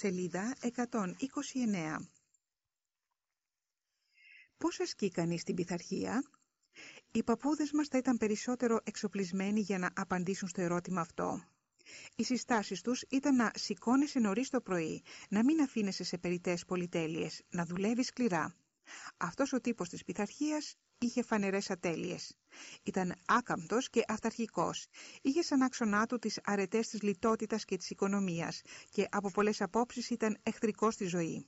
σελίδα 129. Πώς ασκεί κανείς την πειθαρχία; Οι παππούδες μας θα ήταν περισσότερο εξοπλισμένοι για να απαντήσουν στο ερώτημα αυτό. Οι συστάσεις τους ήταν να σηκώνεσαι νωρίς το πρωί, να μην αφήνεσαι σε περιττές πολυτέλειες, να δουλεύεις σκληρά. Αυτός ο τύπος της πειθαρχίας είχε φανερές ατέλειες. Ήταν άκαμπτος και αυταρχικός. Είχε σαν άξονά του τις αρετές της λιτότητας και της οικονομίας και από πολλές απόψεις ήταν εχθρικός στη ζωή.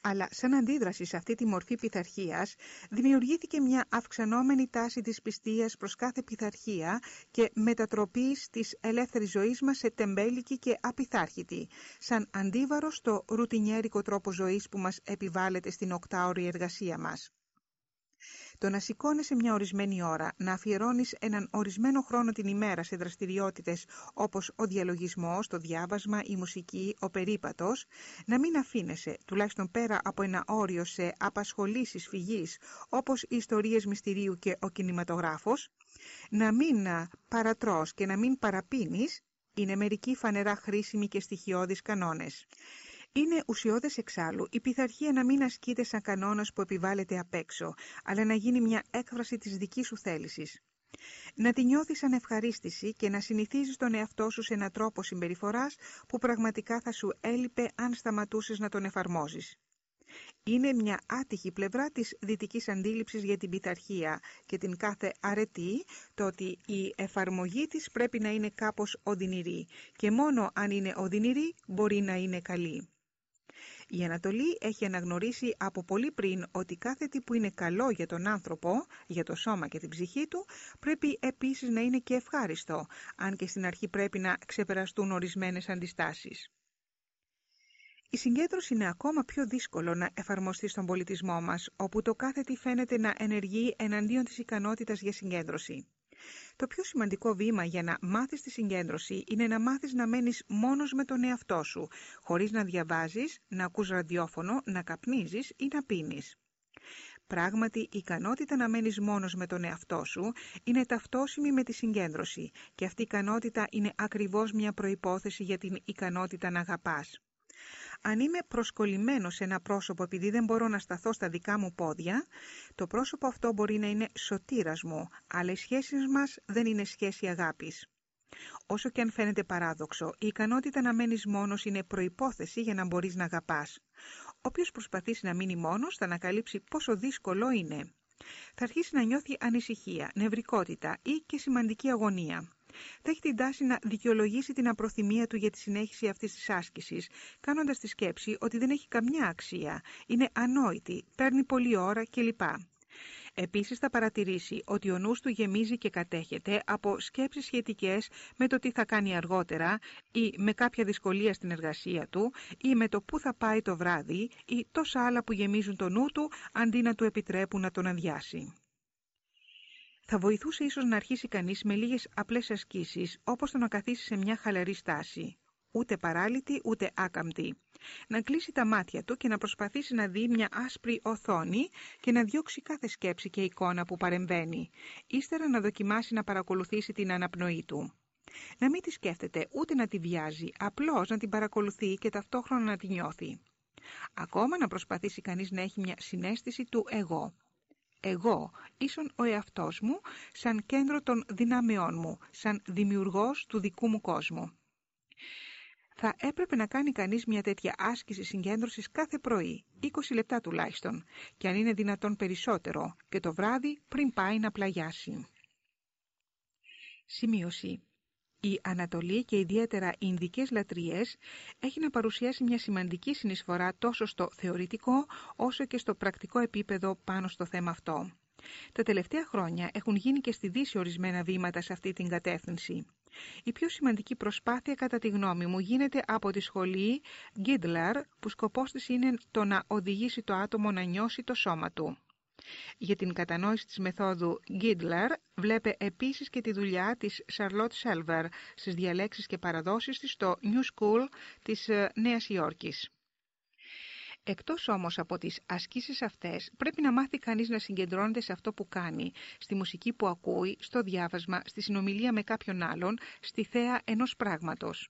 Αλλά σαν αντίδραση σε αυτή τη μορφή πειθαρχίας δημιουργήθηκε μια αυξανόμενη τάση της πιστείας προς κάθε πειθαρχία και μετατροπής της ελεύθερης ζωής μας σε τεμπέλικη και απειθάρχητη, σαν αντίβαρο στο ρουτινιέρικο τρόπο ζωής που μας επιβάλλεται στην οκτάωρη εργασία μας. Το να σηκώνεσαι μια ορισμένη ώρα, να αφιερώνεις έναν ορισμένο χρόνο την ημέρα σε δραστηριότητες όπως ο διαλογισμός, το διάβασμα, η μουσική, ο περίπατος, να μην αφήνεσαι, τουλάχιστον πέρα από ένα όριο σε απασχολήσεις φυγής όπως οι ιστορίες μυστηρίου και ο κινηματογράφος, να μην παρατρώς και να μην παραπίνεις, είναι μερικοί φανερά χρήσιμοι και στοιχειώδεις κανόνες. Είναι ουσιώδες εξάλλου η πειθαρχία να μην ασκείται σαν κανόνας που επιβάλλεται απ' έξω, αλλά να γίνει μια έκφραση της δικής σου θέλησης. Να τη νιώθεις σαν ευχαρίστηση και να συνηθίζεις τον εαυτό σου σε έναν τρόπο συμπεριφοράς που πραγματικά θα σου έλειπε αν σταματούσες να τον εφαρμόζεις. Είναι μια άτυχη πλευρά της δυτικής αντίληψης για την πειθαρχία και την κάθε αρετή το ότι η εφαρμογή της πρέπει να είναι κάπως οδυνηρή και μόνο αν είναι οδυνηρή μπορεί να είναι καλή. Η Ανατολή έχει αναγνωρίσει από πολύ πριν ότι κάθε τι που είναι καλό για τον άνθρωπο, για το σώμα και την ψυχή του, πρέπει επίσης να είναι και ευχάριστο, αν και στην αρχή πρέπει να ξεπεραστούν ορισμένες αντιστάσεις. Η συγκέντρωση είναι ακόμα πιο δύσκολο να εφαρμοστεί στον πολιτισμό μας, όπου το κάθε τι φαίνεται να ενεργεί εναντίον της ικανότητας για συγκέντρωση. Το πιο σημαντικό βήμα για να μάθεις τη συγκέντρωση είναι να μάθεις να μένεις μόνος με τον εαυτό σου, χωρίς να διαβάζεις, να ακούς ραδιόφωνο, να καπνίζεις ή να πίνεις. Πράγματι, η ικανότητα να μένεις μόνος με τον εαυτό σου είναι ταυτόσιμη με τη συγκέντρωση και αυτή η ικανότητα είναι ακριβώς μια προϋπόθεση για την ικανότητα να αγαπάς. Αν είμαι προσκολλημένος σε ένα πρόσωπο επειδή δεν μπορώ να σταθώ στα δικά μου πόδια, το πρόσωπο αυτό μπορεί να είναι σωτήρας μου, αλλά οι σχέσεις μας δεν είναι σχέση αγάπης. Όσο και αν φαίνεται παράδοξο, η ικανότητα να μένεις μόνος είναι προϋπόθεση για να μπορείς να αγαπάς. Όποιος προσπαθήσει να μείνει μόνος θα ανακαλύψει πόσο δύσκολο είναι. Θα αρχίσει να νιώθει ανησυχία, νευρικότητα ή και σημαντική αγωνία θα έχει την τάση να δικαιολογήσει την απροθυμία του για τη συνέχιση αυτής της άσκησης, κάνοντας τη σκέψη ότι δεν έχει καμιά αξία, είναι ανόητη, παίρνει πολλή ώρα κλπ. Επίσης θα παρατηρήσει ότι ο νους του γεμίζει και κατέχεται από σκέψεις σχετικές με το τι θα κάνει αργότερα ή με κάποια δυσκολία στην εργασία του ή με το πού θα πάει το βράδυ ή τόσα άλλα που γεμίζουν το νου του αντί να του επιτρέπουν να τον αδειάσει. Θα βοηθούσε ίσως να αρχίσει κανείς με λίγες απλές ασκήσεις, όπως το να καθίσει σε μια χαλαρή στάση, ούτε παράλυτη ούτε άκαμπτη. Να κλείσει τα μάτια του και να προσπαθήσει να δει μια άσπρη οθόνη και να διώξει κάθε σκέψη και εικόνα που παρεμβαίνει. Ύστερα να δοκιμάσει να παρακολουθήσει την αναπνοή του. Να μην τη σκέφτεται ούτε να τη βιάζει, απλώς να την παρακολουθεί και ταυτόχρονα να τη νιώθει. Ακόμα να προσπαθήσει κανείς να έχει μια συνέστηση του εγώ εγώ ίσον ο εαυτός μου σαν κέντρο των δυνάμεών μου, σαν δημιουργός του δικού μου κόσμου. Θα έπρεπε να κάνει κανείς μια τέτοια άσκηση συγκέντρωσης κάθε πρωί, 20 λεπτά τουλάχιστον, και αν είναι δυνατόν περισσότερο, και το βράδυ πριν πάει να πλαγιάσει. Σημείωση η Ανατολή και ιδιαίτερα οι Ινδικές λατρείες έχει να παρουσιάσει μια σημαντική συνεισφορά τόσο στο θεωρητικό όσο και στο πρακτικό επίπεδο πάνω στο θέμα αυτό. Τα τελευταία χρόνια έχουν γίνει και στη Δύση ορισμένα βήματα σε αυτή την κατεύθυνση. Η πιο σημαντική προσπάθεια κατά τη γνώμη μου γίνεται από τη σχολή Γκίτλαρ που σκοπός της είναι το να οδηγήσει το άτομο να νιώσει το σώμα του. Για την κατανόηση της μεθόδου Gidler βλέπε επίσης και τη δουλειά της Charlotte Selver στις διαλέξεις και παραδόσεις της στο New School της ε, Νέας Υόρκης. Εκτός όμως από τις ασκήσεις αυτές, πρέπει να μάθει κανείς να συγκεντρώνεται σε αυτό που κάνει, στη μουσική που ακούει, στο διάβασμα, στη συνομιλία με κάποιον άλλον, στη θέα ενός πράγματος.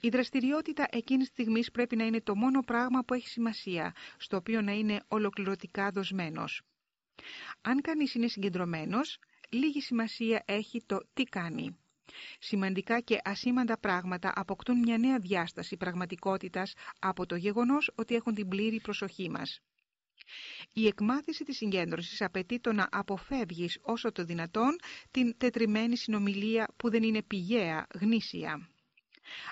Η δραστηριότητα εκείνης της στιγμής πρέπει να είναι το μόνο πράγμα που έχει σημασία, στο οποίο να είναι ολοκληρωτικά δοσμένος. Αν κανείς είναι συγκεντρωμένος, λίγη σημασία έχει το τι κάνει. Σημαντικά και ασήμαντα πράγματα αποκτούν μια νέα διάσταση πραγματικότητας από το γεγονός ότι έχουν την πλήρη προσοχή μας. Η εκμάθηση της συγκέντρωσης απαιτεί το να αποφεύγεις όσο το δυνατόν την τετριμένη συνομιλία που δεν είναι πηγαία, γνήσια.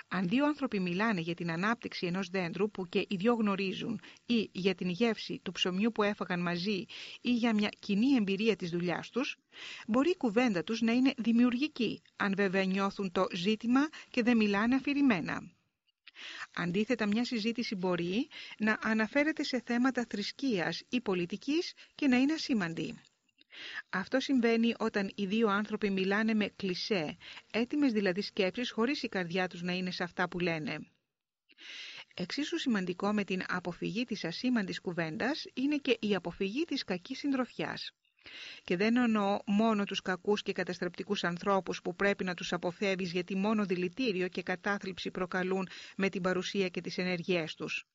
Αν δύο άνθρωποι μιλάνε για την ανάπτυξη ενός δέντρου που και οι δυο γνωρίζουν ή για την γεύση του ψωμιού που έφαγαν μαζί ή για μια κοινή εμπειρία της δουλειάς τους, μπορεί η κουβέντα τους να είναι δημιουργική, αν βέβαια νιώθουν το ζήτημα και δεν μιλάνε αφηρημένα. Αντίθετα, μια συζήτηση μπορεί να αναφέρεται σε θέματα θρησκείας ή πολιτικής και να είναι ασήμαντη. Αυτό συμβαίνει όταν οι δύο άνθρωποι μιλάνε με κλισέ, έτοιμες δηλαδή σκέψεις χωρίς η καρδιά τους να είναι σε αυτά που λένε. Εξίσου σημαντικό με την αποφυγή της ασήμαντης κουβέντας είναι και η αποφυγή της κακής συντροφιάς. Και δεν εννοώ μόνο τους κακούς και καταστρεπτικούς ανθρώπους που πρέπει να τους αποφεύγεις γιατί μόνο δηλητήριο και κατάθλιψη προκαλούν με την παρουσία και τις ενέργειές τους.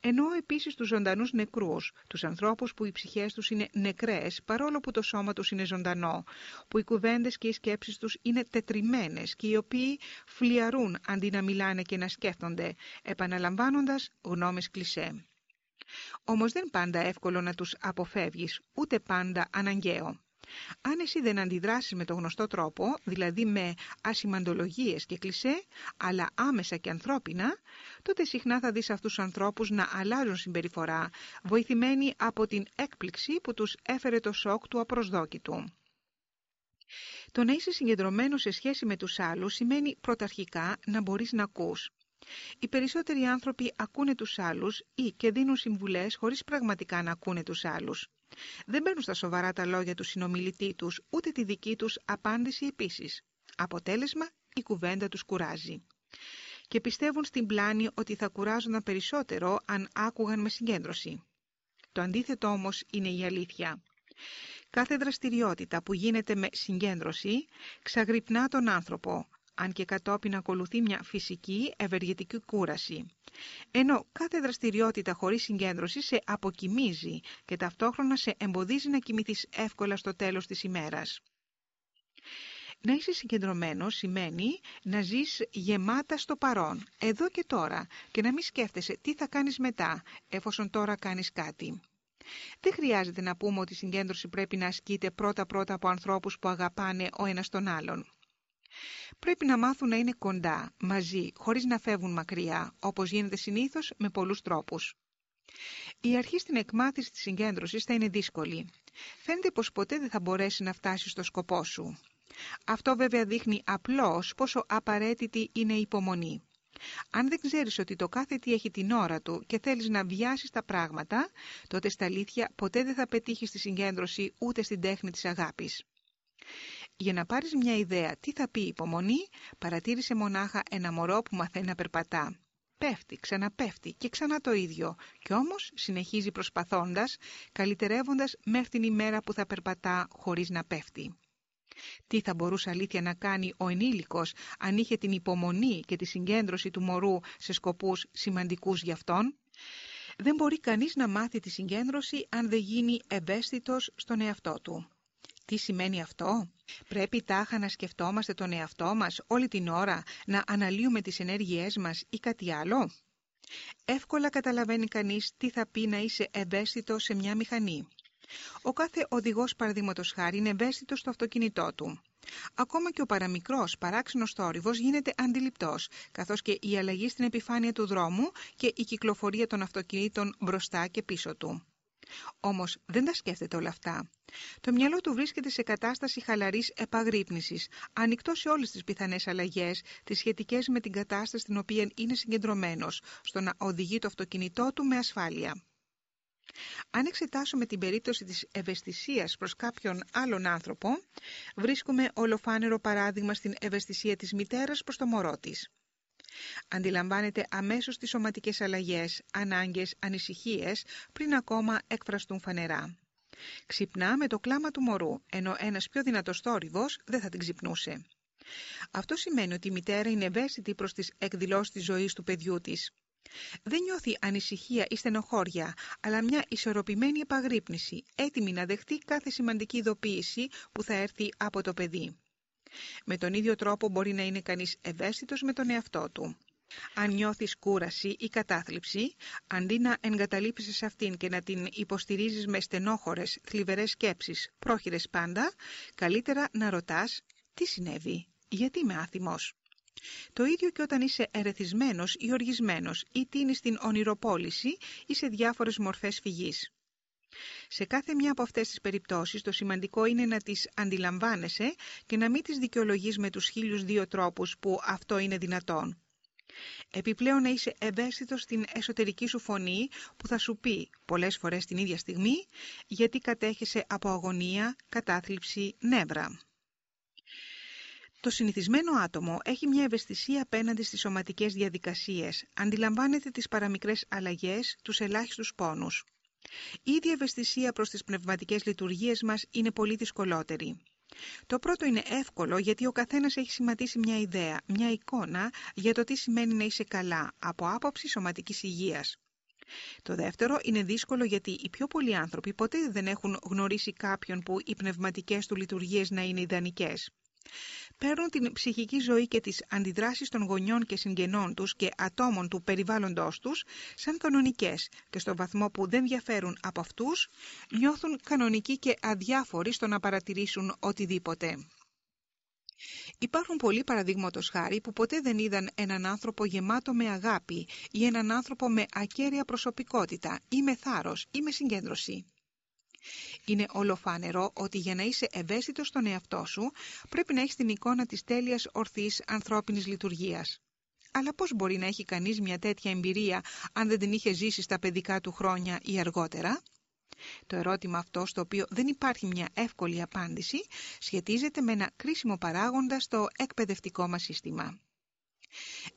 Εννοώ επίσης τους ζωντανούς νεκρούς, τους ανθρώπους που οι ψυχές τους είναι νεκρές παρόλο που το σώμα τους είναι ζωντανό, που οι κουβέντες και οι σκέψεις τους είναι τετριμένες και οι οποίοι φλιαρούν αντί να μιλάνε και να σκέφτονται, επαναλαμβάνοντας γνώμες κλισέ. Όμως δεν πάντα εύκολο να τους αποφεύγεις, ούτε πάντα αναγκαίο. Αν εσύ δεν αντιδράσεις με το γνωστό τρόπο, δηλαδή με ασημαντολογίες και κλισέ, αλλά άμεσα και ανθρώπινα, τότε συχνά θα δεις αυτούς τους ανθρώπους να αλλάζουν συμπεριφορά, βοηθημένοι από την έκπληξη που τους έφερε το σοκ του απροσδόκητου. Το να είσαι συγκεντρωμένος σε σχέση με τους άλλους σημαίνει πρωταρχικά να μπορείς να ακούς. Οι περισσότεροι άνθρωποι ακούνε τους άλλους ή και δίνουν συμβουλές χωρίς πραγματικά να ακούνε τους άλλους. Δεν παίρνουν στα σοβαρά τα λόγια του συνομιλητή τους, ούτε τη δική τους απάντηση επίσης. Αποτέλεσμα, η κουβέντα τους κουράζει. Και πιστεύουν στην πλάνη ότι θα κουράζονταν περισσότερο αν άκουγαν με συγκέντρωση. Το αντίθετο όμως είναι η αλήθεια. Κάθε δραστηριότητα που γίνεται με συγκέντρωση ξαγρυπνά τον άνθρωπο, αν και κατόπιν ακολουθεί μια φυσική ευεργετική κούραση. Ενώ κάθε δραστηριότητα χωρίς συγκέντρωση σε αποκοιμίζει και ταυτόχρονα σε εμποδίζει να κοιμηθείς εύκολα στο τέλος της ημέρας. Να είσαι συγκεντρωμένος σημαίνει να ζεις γεμάτα στο παρόν, εδώ και τώρα, και να μην σκέφτεσαι τι θα κάνεις μετά, εφόσον τώρα κάνεις κάτι. Δεν χρειάζεται να πούμε ότι η συγκέντρωση πρέπει να ασκείται πρώτα-πρώτα από ανθρώπους που αγαπάνε ο ένας τον άλλον. Πρέπει να μάθουν να είναι κοντά, μαζί, χωρίς να φεύγουν μακριά, όπως γίνεται συνήθως με πολλούς τρόπους. Η αρχή στην εκμάθηση της συγκέντρωσης θα είναι δύσκολη. Φαίνεται πως ποτέ δεν θα μπορέσει να φτάσει στο σκοπό σου. Αυτό βέβαια δείχνει απλώς πόσο απαραίτητη είναι η υπομονή. Αν δεν ξέρεις ότι το κάθε τι έχει την ώρα του και θέλεις να βιάσεις τα πράγματα, τότε στα αλήθεια ποτέ δεν θα πετύχεις τη συγκέντρωση ούτε στην τέχνη της αγάπης. Για να πάρεις μια ιδέα τι θα πει υπομονή, παρατήρησε μονάχα ένα μωρό που μαθαίνει να περπατά. Πέφτει, ξαναπέφτει και ξανά το ίδιο, κι όμως συνεχίζει προσπαθώντας, καλυτερεύοντας μέχρι την ημέρα που θα περπατά χωρίς να πέφτει. Τι θα μπορούσε αλήθεια να κάνει ο ενήλικος αν είχε την υπομονή και τη συγκέντρωση του μωρού σε σκοπούς σημαντικούς για αυτόν; Δεν μπορεί κανείς να μάθει τη συγκέντρωση αν δεν γίνει ευαίσθητος στον εαυτό του. Τι σημαίνει αυτό; Πρέπει τάχα να σκεφτόμαστε τον εαυτό μας όλη την ώρα, να αναλύουμε τις ενέργειές μας ή κάτι άλλο; Εύκολα καταλαβαίνει κανείς τι θα πει να είσαι ευαίσθητο σε μια μηχανή. Ο κάθε οδηγός παραδείγματος χάρη είναι ευαίσθητος στο αυτοκίνητό του. Ακόμα και ο παραμικρός παράξενος θόρυβος γίνεται αντιληπτός, καθώς και η αλλαγή στην επιφάνεια του δρόμου και η κυκλοφορία των αυτοκινήτων μπροστά και πίσω του. Όμως δεν τα σκέφτεται όλα αυτά. Το μυαλό του βρίσκεται σε κατάσταση χαλαρής επαγρύπνησης, ανοιχτό σε όλες τις πιθανές αλλαγές, τις σχετικές με την κατάσταση στην οποία είναι συγκεντρωμένος, στο να οδηγεί το αυτοκίνητό του με ασφάλεια. Αν εξετάσουμε την περίπτωση της ευαισθησίας προς κάποιον άλλον άνθρωπο, βρίσκουμε ολοφάνερο παράδειγμα στην ευαισθησία της μητέρας προς το μωρό της. Αντιλαμβάνεται αμέσως τις σωματικές αλλαγές, ανάγκες, ανησυχίες, πριν ακόμα εκφραστούν φανερά. Ξυπνά με το κλάμα του μωρού, ενώ ένας πιο δυνατός θόρυβος δεν θα την ξυπνούσε. Αυτό σημαίνει ότι η μητέρα είναι ευαίσθητη προς τις εκδηλώσεις της ζωής του παιδιού της. Δεν νιώθει ανησυχία ή στενοχώρια, αλλά μια ισορροπημένη επαγρύπνηση, έτοιμη να δεχτεί κάθε σημαντική ειδοποίηση που θα έρθει από το παιδί. Με τον ίδιο τρόπο μπορεί να είναι κανείς ευαίσθητος με τον εαυτό του. Αν νιώθεις κούραση ή κατάθλιψη, αντί να εγκαταλείψεις αυτήν και να την υποστηρίζεις με στενόχωρες, θλιβερές σκέψεις, πρόχειρες πάντα, καλύτερα να ρωτάς τι συνέβη, γιατί είμαι άθιμος. Το ίδιο και όταν είσαι ερεθισμένος ή οργισμένος ή τίνεις στην ονειροπόληση ή σε διάφορες μορφές φυγής. Σε κάθε μια από αυτές τις περιπτώσεις το σημαντικό είναι να τις αντιλαμβάνεσαι και να μην τις δικαιολογείς με τους χίλιους δύο τρόπους που αυτό είναι δυνατόν. Επιπλέον να είσαι ευαίσθητος στην εσωτερική σου φωνή που θα σου πει πολλές φορές την ίδια στιγμή γιατί κατέχεσαι από αγωνία, κατάθλιψη, νεύρα. Το συνηθισμένο άτομο έχει μια ευαισθησία απέναντι στις σωματικές διαδικασίες, αντιλαμβάνεται τις παραμικρές αλλαγές, τους ελάχιστους πόνους. Η ίδια ευαισθησία προς τις πνευματικές λειτουργίες μας είναι πολύ δυσκολότερη. Το πρώτο είναι εύκολο γιατί ο καθένας έχει σχηματίσει μια ιδέα, μια εικόνα για το τι σημαίνει να είσαι καλά από άποψη σωματικής υγείας. Το δεύτερο είναι δύσκολο γιατί οι πιο πολλοί άνθρωποι ποτέ δεν έχουν γνωρίσει κάποιον που οι πνευματικές του λειτουργίες να είναι ιδανικές παίρνουν την ψυχική ζωή και τις αντιδράσεις των γονιών και συγγενών τους και ατόμων του περιβάλλοντος τους σαν κανονικές και στο βαθμό που δεν διαφέρουν από αυτούς νιώθουν κανονικοί και αδιάφοροι στο να παρατηρήσουν οτιδήποτε. Υπάρχουν πολλοί παραδείγματος χάρη που ποτέ δεν είδαν έναν άνθρωπο γεμάτο με αγάπη ή έναν άνθρωπο με ακέραια προσωπικότητα ή με θάρρος ή με συγκέντρωση. Είναι ολοφάνερο ότι για να είσαι ευαίσθητος στον εαυτό σου πρέπει να έχεις την εικόνα της τέλειας ορθής ανθρώπινης λειτουργίας. Αλλά πώς μπορεί να έχει κανείς μια τέτοια εμπειρία αν δεν την είχε ζήσει στα παιδικά του χρόνια ή αργότερα; Το ερώτημα αυτό, στο οποίο δεν υπάρχει μια εύκολη απάντηση, σχετίζεται με ένα κρίσιμο παράγοντα στο εκπαιδευτικό μας σύστημα.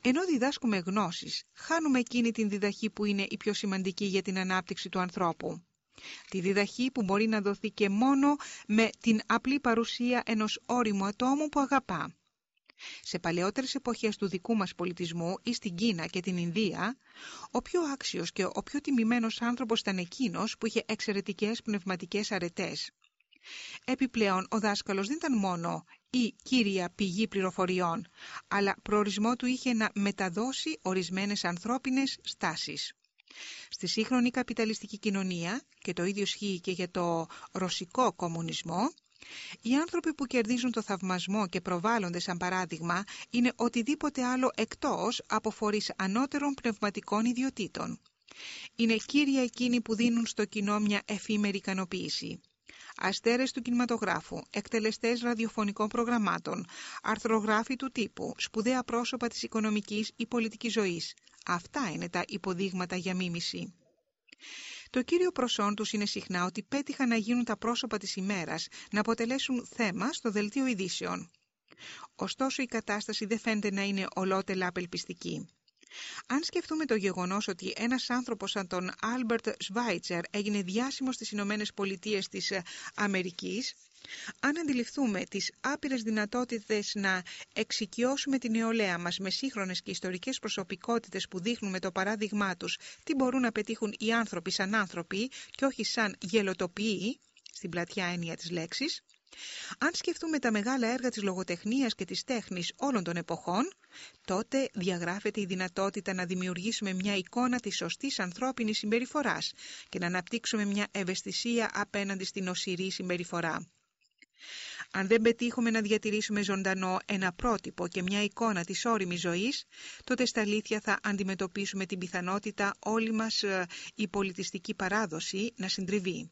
Ενώ διδάσκουμε γνώσεις, χάνουμε εκείνη την διδαχή που είναι η πιο σημαντική για την ανάπτυξη του ανθρώπου. Τη διδαχή που μπορεί να δοθεί και μόνο με την απλή παρουσία ενός όριμου ατόμου που αγαπά. Σε παλαιότερες εποχές του δικού μας πολιτισμού ή στην Κίνα και την Ινδία, ο πιο άξιος και ο πιο τιμημένος άνθρωπος ήταν εκείνος που είχε εξαιρετικές πνευματικές αρετές. Επιπλέον, ο δάσκαλος δεν ήταν μόνο η κύρια πηγή πληροφοριών, αλλά προορισμό του είχε να μεταδώσει ορισμένες ανθρώπινες στάσεις. Στη σύγχρονη καπιταλιστική κοινωνία, και το ίδιο ισχύει και για το ρωσικό κομμουνισμό, οι άνθρωποι που κερδίζουν το θαυμασμό και προβάλλονται σαν παράδειγμα είναι οτιδήποτε άλλο εκτός από φορείς ανώτερων πνευματικών ιδιωτήτων. Είναι κύρια εκείνοι που δίνουν στο κοινό μια εφήμερη ικανοποίηση. Αστέρες του κινηματογράφου, εκτελεστές ραδιοφωνικών προγραμμάτων, αρθρογράφοι του τύπου, σπουδαία πρόσωπα της οικονομικής ή πολιτικής ζωής, Αυτά είναι τα υποδείγματα για μίμηση. Το κύριο προσόν τους είναι συχνά ότι πέτυχαν να γίνουν τα πρόσωπα της ημέρας, να αποτελέσουν θέμα στο δελτίο ειδήσεων. Ωστόσο η κατάσταση δεν φαίνεται να είναι ολότελα απελπιστική. Αν σκεφτούμε το γεγονός ότι ένας άνθρωπος σαν τον Άλμπερτ Σβάιτσερ έγινε διάσημος στις Ηνωμένες Πολιτείες της Αμερικής, αν αντιληφθούμε τις άπειρες δυνατότητες να εξοικειώσουμε την νεολαία μας με σύγχρονες και ιστορικές προσωπικότητες που δείχνουν με το παράδειγμά τους τι μπορούν να πετύχουν οι άνθρωποι σαν άνθρωποι και όχι σαν γελοτοποιοί, στην πλατιά έννοια της λέξης, αν σκεφτούμε τα μεγάλα έργα της λογοτεχνίας και της τέχνης όλων των εποχών, τότε διαγράφεται η δυνατότητα να δημιουργήσουμε μια εικόνα της σωστής ανθρώπινης συμπεριφοράς και να αναπτύξουμε μια ευαισθησία απέναντι στην οσυρή συμπεριφορά. Αν δεν πετύχουμε να διατηρήσουμε ζωντανό ένα πρότυπο και μια εικόνα της όριμης ζωής, τότε στα αλήθεια θα αντιμετωπίσουμε την πιθανότητα όλη μας ε, η πολιτιστική παράδοση να συντριβεί.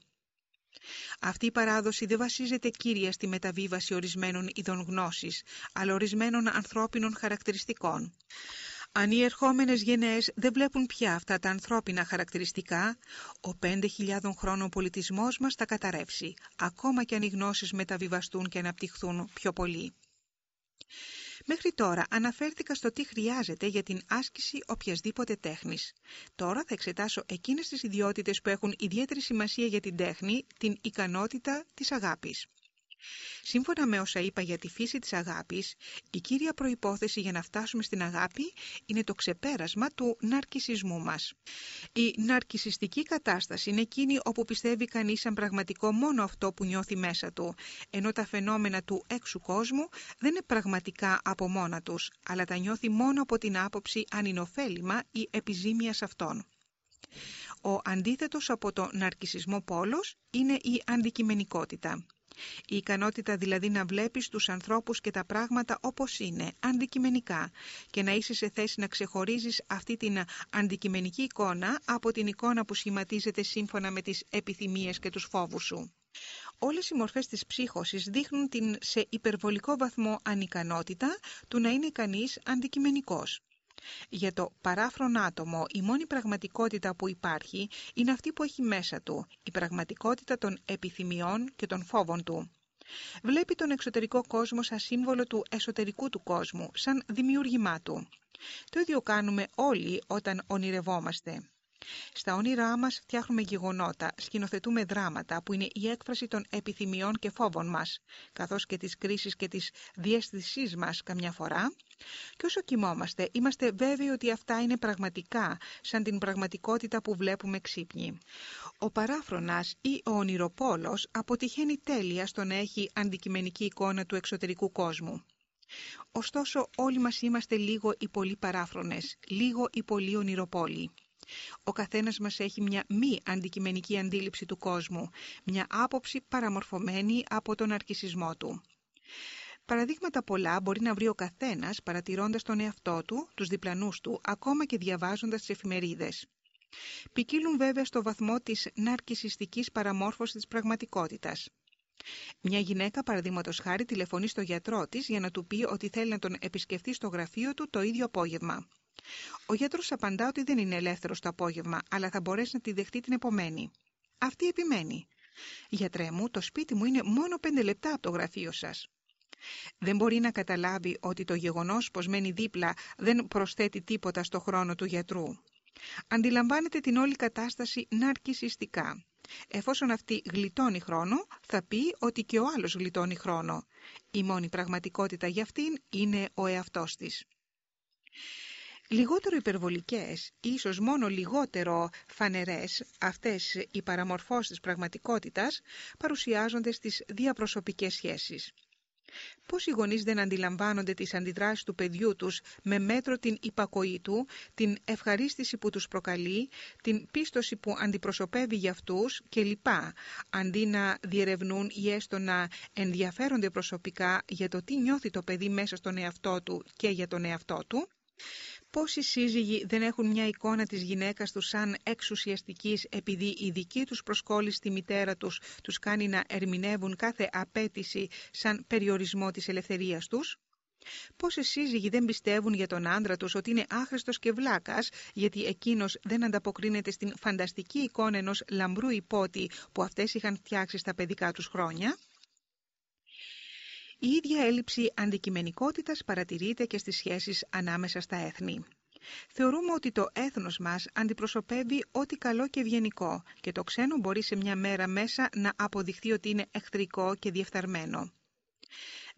Αυτή η παράδοση δεν βασίζεται κύρια στη μεταβίβαση ορισμένων ειδών γνώσης, αλλά ορισμένων ανθρώπινων χαρακτηριστικών. Αν οι ερχόμενες γενναίες δεν βλέπουν πια αυτά τα ανθρώπινα χαρακτηριστικά, ο 5.000 χρόνων πολιτισμός μας θα καταρρεύσει, ακόμα και αν οι γνώσεις μεταβιβαστούν και αναπτυχθούν πιο πολύ. Μέχρι τώρα αναφέρθηκα στο τι χρειάζεται για την άσκηση οποιασδήποτε τέχνης. Τώρα θα εξετάσω εκείνες τις ιδιότητες που έχουν ιδιαίτερη σημασία για την τέχνη, την ικανότητα της αγάπης. Σύμφωνα με όσα είπα για τη φύση της αγάπης, η κύρια προϋπόθεση για να φτάσουμε στην αγάπη είναι το ξεπέρασμα του ναρκισισμού μας. Η ναρκισιστική κατάσταση είναι εκείνη όπου πιστεύει κανείς σαν πραγματικό μόνο αυτό που νιώθει μέσα του, ενώ τα φαινόμενα του έξου κόσμου δεν είναι πραγματικά από μόνα τους, αλλά τα νιώθει μόνο από την άποψη αν είναι ωφέλιμα ή επιζήμια σε αυτόν. Ο αντίθετος από το ναρκισισμό πόλος είναι η αντικειμενικότητα. Η ικανότητα δηλαδή να βλέπεις τους ανθρώπους και τα πράγματα όπως είναι, αντικειμενικά, και να είσαι σε θέση να ξεχωρίζεις αυτή την αντικειμενική εικόνα από την εικόνα που σχηματίζεται σύμφωνα με τις επιθυμίες και τους φόβους σου. Όλες οι μορφές της ψύχωσης δείχνουν την σε υπερβολικό βαθμό ανικανότητα του να είναι κανείς αντικειμενικός. Για το παράφρον άτομο η μόνη πραγματικότητα που υπάρχει είναι αυτή που έχει μέσα του, η πραγματικότητα των επιθυμιών και των φόβων του. Βλέπει τον εξωτερικό κόσμο σαν σύμβολο του εσωτερικού του κόσμου, σαν δημιούργημά του. Το ίδιο κάνουμε όλοι όταν ονειρευόμαστε. Στα όνειρά μας φτιάχνουμε γεγονότα, σκηνοθετούμε δράματα που είναι η έκφραση των επιθυμιών και φόβων μας, καθώς και της κρίσης και της διέστησής μας καμιά φορά. Και όσο κοιμόμαστε, είμαστε βέβαιοι ότι αυτά είναι πραγματικά, σαν την πραγματικότητα που βλέπουμε ξύπνη. Ο παράφρονας ή ο ονειροπόλος αποτυχαίνει τέλεια στο να έχει αντικειμενική εικόνα του εξωτερικού κόσμου. Ωστόσο όλοι μας είμαστε λίγο ή πολύ παράφρονες, λίγο ή πολύ ονειροπόλοι. Ο καθένας μας έχει μια μη αντικειμενική αντίληψη του κόσμου, μια άποψη παραμορφωμένη από τον αρκισισμό του. Παραδείγματα πολλά μπορεί να βρει ο καθένας παρατηρώντας τον εαυτό του, τους διπλανούς του, ακόμα και διαβάζοντας τις εφημερίδες. Ποικίλουν βέβαια στο βαθμό της ναρκισιστικής παραμόρφωσης της πραγματικότητας. Μια γυναίκα, παραδείγματος χάρη, τηλεφωνεί στο γιατρό της για να του πει ότι θέλει να τον επισκεφθεί στο γραφείο του το ίδιο απόγευμα. Ο γιατρός απαντά ότι δεν είναι ελεύθερος το απόγευμα, αλλά θα μπορέσει να τη δεχτεί την επομένη. Αυτή επιμένει. «Γιατρέ μου, το σπίτι μου είναι μόνο πέντε λεπτά από το γραφείο σας». Δεν μπορεί να καταλάβει ότι το γεγονός πως μένει δίπλα δεν προσθέτει τίποτα στο χρόνο του γιατρού. Αντιλαμβάνεται την όλη κατάσταση ναρκισιστικά. Εφόσον αυτή γλιτώνει χρόνο, θα πει ότι και ο άλλος γλιτώνει χρόνο. Η μόνη πραγματικότητα για αυτήν είναι ο εαυτός της. Λιγότερο υπερβολικές, ίσως μόνο λιγότερο φανερές, αυτές οι παραμορφώσεις της πραγματικότητας παρουσιάζονται στις διαπροσωπικές σχέσεις. Πώς οι γονείς δεν αντιλαμβάνονται τις αντιδράσεις του παιδιού τους με μέτρο την υπακοή του, την ευχαρίστηση που τους προκαλεί, την πίστοση που αντιπροσωπεύει για αυτούς κλπ. Αντί να διερευνούν ή έστω να ενδιαφέρονται προσωπικά για το τι νιώθει το παιδί μέσα στον εαυτό του και για τον εαυτό του, Πόσοι σύζυγοι δεν έχουν μια εικόνα της γυναίκας τους σαν εξουσιαστικής επειδή η δική τους προσκόλληση στη μητέρα τους τους κάνει να ερμηνεύουν κάθε απέτηση σαν περιορισμό της ελευθερίας τους; Πόσοι σύζυγοι δεν πιστεύουν για τον άντρα τους ότι είναι άχρηστος και βλάκας γιατί εκείνος δεν ανταποκρίνεται στην φανταστική εικόνα ενός λαμπρού υπότη που αυτές είχαν φτιάξει στα παιδικά τους χρόνια; Η ίδια έλλειψη αντικειμενικότητας παρατηρείται και στις σχέσεις ανάμεσα στα έθνη. Θεωρούμε ότι το έθνος μας αντιπροσωπεύει ό,τι καλό και ευγενικό και το ξένο μπορεί σε μια μέρα μέσα να αποδειχθεί ότι είναι εχθρικό και διεφθαρμένο.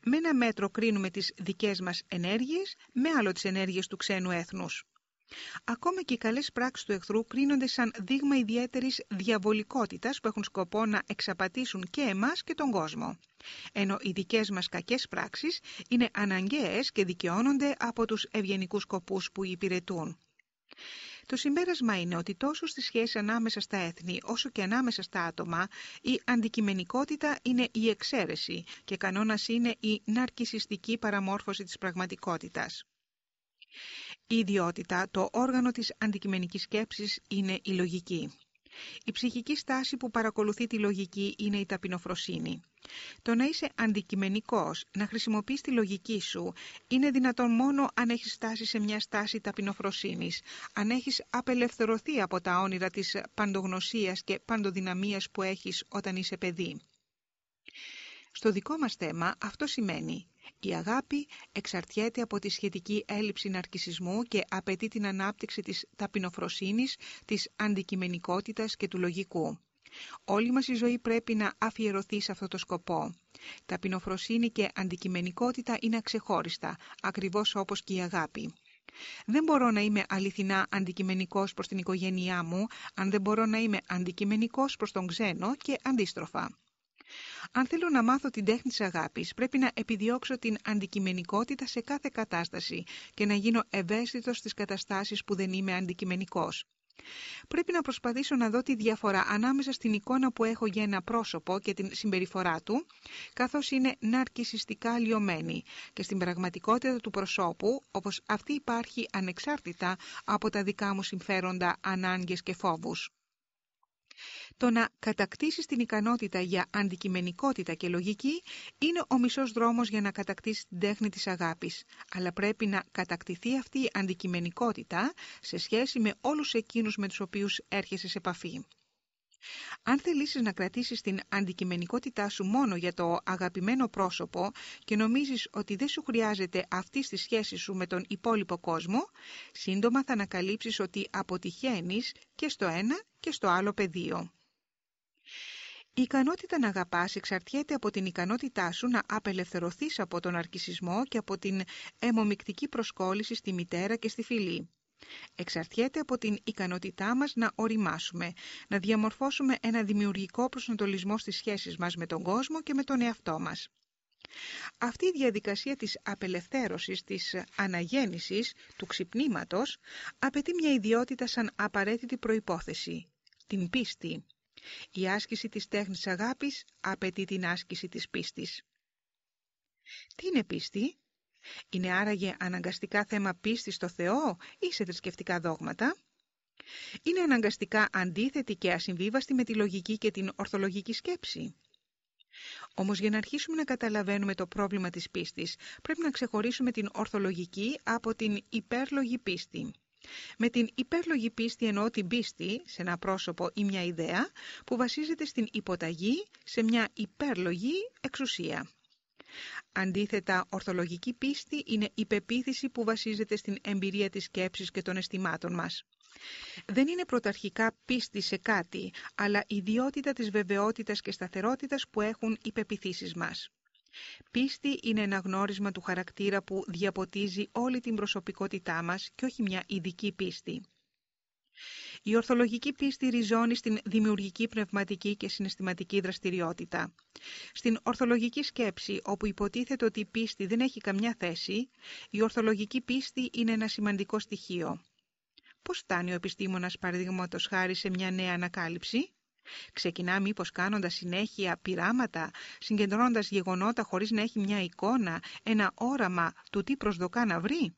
Με ένα μέτρο κρίνουμε τις δικές μας ενέργειες, με άλλο τις ενέργειες του ξένου έθνους. Ακόμα και οι καλές πράξεις του εχθρού κρίνονται σαν δείγμα ιδιαίτερης διαβολικότητας που έχουν σκοπό να εξαπατήσουν και εμάς και τον κόσμο. Ενώ οι δικές μας κακές πράξεις είναι αναγκαίες και δικαιώνονται από τους ευγενικούς σκοπούς που υπηρετούν. Το συμπέρασμα είναι ότι τόσο στη σχέση ανάμεσα στα έθνη όσο και ανάμεσα στα άτομα η αντικειμενικότητα είναι η εξαίρεση και κανόνας είναι η ναρκισιστική παραμόρφωση της πραγματικότητας. Η ιδιότητα, το όργανο της αντικειμενικής σκέψης είναι η λογική. Η ψυχική στάση που παρακολουθεί τη λογική είναι η ταπεινοφροσύνη. Το να είσαι αντικειμενικός, να χρησιμοποιείς τη λογική σου, είναι δυνατόν μόνο αν έχεις στάσει σε μια στάση ταπεινοφροσύνης, αν έχεις απελευθερωθεί από τα όνειρα της παντογνωσίας και παντοδυναμίας που έχεις όταν είσαι παιδί. Στο δικό μας θέμα αυτό σημαίνει η αγάπη εξαρτιέται από τη σχετική έλλειψη ναρκισισμού και απαιτεί την ανάπτυξη της ταπεινοφροσύνης, της αντικειμενικότητας και του λογικού. Όλη μας η ζωή πρέπει να αφιερωθεί σε αυτό το σκοπό. Ταπεινοφροσύνη και αντικειμενικότητα είναι αξεχώριστα, ακριβώς όπως και η αγάπη. Δεν μπορώ να είμαι αληθινά αντικειμενικός προς την οικογένειά μου, αν δεν μπορώ να είμαι αντικειμενικός προς τον ξένο και αντίστροφα. Αν θέλω να μάθω την τέχνη της αγάπης, πρέπει να επιδιώξω την αντικειμενικότητα σε κάθε κατάσταση και να γίνω ευαίσθητος στις καταστάσεις που δεν είμαι αντικειμενικός. Πρέπει να προσπαθήσω να δω τη διαφορά ανάμεσα στην εικόνα που έχω για ένα πρόσωπο και την συμπεριφορά του, καθώς είναι ναρκισιστικά λιωμένη και στην πραγματικότητα του προσώπου, όπως αυτή υπάρχει ανεξάρτητα από τα δικά μου συμφέροντα, ανάγκες και φόβους. Το να κατακτήσεις την ικανότητα για αντικειμενικότητα και λογική είναι ο μισός δρόμος για να κατακτήσεις την τέχνη της αγάπης, αλλά πρέπει να κατακτηθεί αυτή η αντικειμενικότητα σε σχέση με όλους εκείνους με τους οποίους έρχεσαι σε επαφή. Αν θελήσεις να κρατήσεις την αντικειμενικότητά σου μόνο για το αγαπημένο πρόσωπο και νομίζεις ότι δεν σου χρειάζεται αυτή στη σχέση σου με τον υπόλοιπο κόσμο, σύντομα θα ανακαλύψεις ότι αποτυχαίνεις και στο ένα και στο άλλο πεδίο. Η ικανότητα να αγαπάς εξαρτιέται από την ικανότητά σου να απελευθερωθείς από τον αρκισισμό και από την αιμομικτική προσκόλληση στη μητέρα και στη φυλή. Εξαρτιέται από την ικανότητά μας να οριμάσουμε, να διαμορφώσουμε ένα δημιουργικό προσανατολισμό στις σχέσεις μας με τον κόσμο και με τον εαυτό μας. Αυτή η διαδικασία της απελευθέρωσης, της αναγέννησης, του ξυπνήματος, απαιτεί μια ιδιότητα σαν απαραίτητη προϋπόθεση, την πίστη. Η άσκηση της τέχνης αγάπης απαιτεί την άσκηση της πίστης. Τι είναι πίστη; Είναι άραγε αναγκαστικά θέμα πίστης στο Θεό ή σε θρησκευτικά δόγματα; Είναι αναγκαστικά αντίθετη και ασυμβίβαστη με τη λογική και την ορθολογική σκέψη; Όμως για να αρχίσουμε να καταλαβαίνουμε το πρόβλημα της πίστης, πρέπει να ξεχωρίσουμε την ορθολογική από την υπέρλογη πίστη. Με την υπέρλογη πίστη εννοώ την πίστη σε ένα πρόσωπο ή μια ιδέα που βασίζεται στην υποταγή σε μια υπέρλογη εξουσία. Αντίθετα, ορθολογική πίστη είναι η πεποίθηση που βασίζεται στην εμπειρία της σκέψης και των αισθημάτων μας. Δεν είναι πρωταρχικά πίστη σε κάτι, αλλά ιδιότητα της βεβαιότητας και σταθερότητας που έχουν οι πεπιθήσεις μας. Πίστη είναι ένα γνώρισμα του χαρακτήρα που διαποτίζει όλη την προσωπικότητά μας και όχι μια ειδική πίστη. Η ορθολογική πίστη ριζώνει στην δημιουργική πνευματική και συναισθηματική δραστηριότητα. Στην ορθολογική σκέψη, όπου υποτίθεται ότι η πίστη δεν έχει καμιά θέση, η ορθολογική πίστη είναι ένα σημαντικό στοιχείο. Πώς φτάνει ο επιστήμονας παραδείγματος χάρη σε μια νέα ανακάλυψη; Ξεκινά μήπως κάνοντας συνέχεια πειράματα, συγκεντρώνοντας γεγονότα χωρίς να έχει μια εικόνα, ένα όραμα του τι προσδοκά να βρει;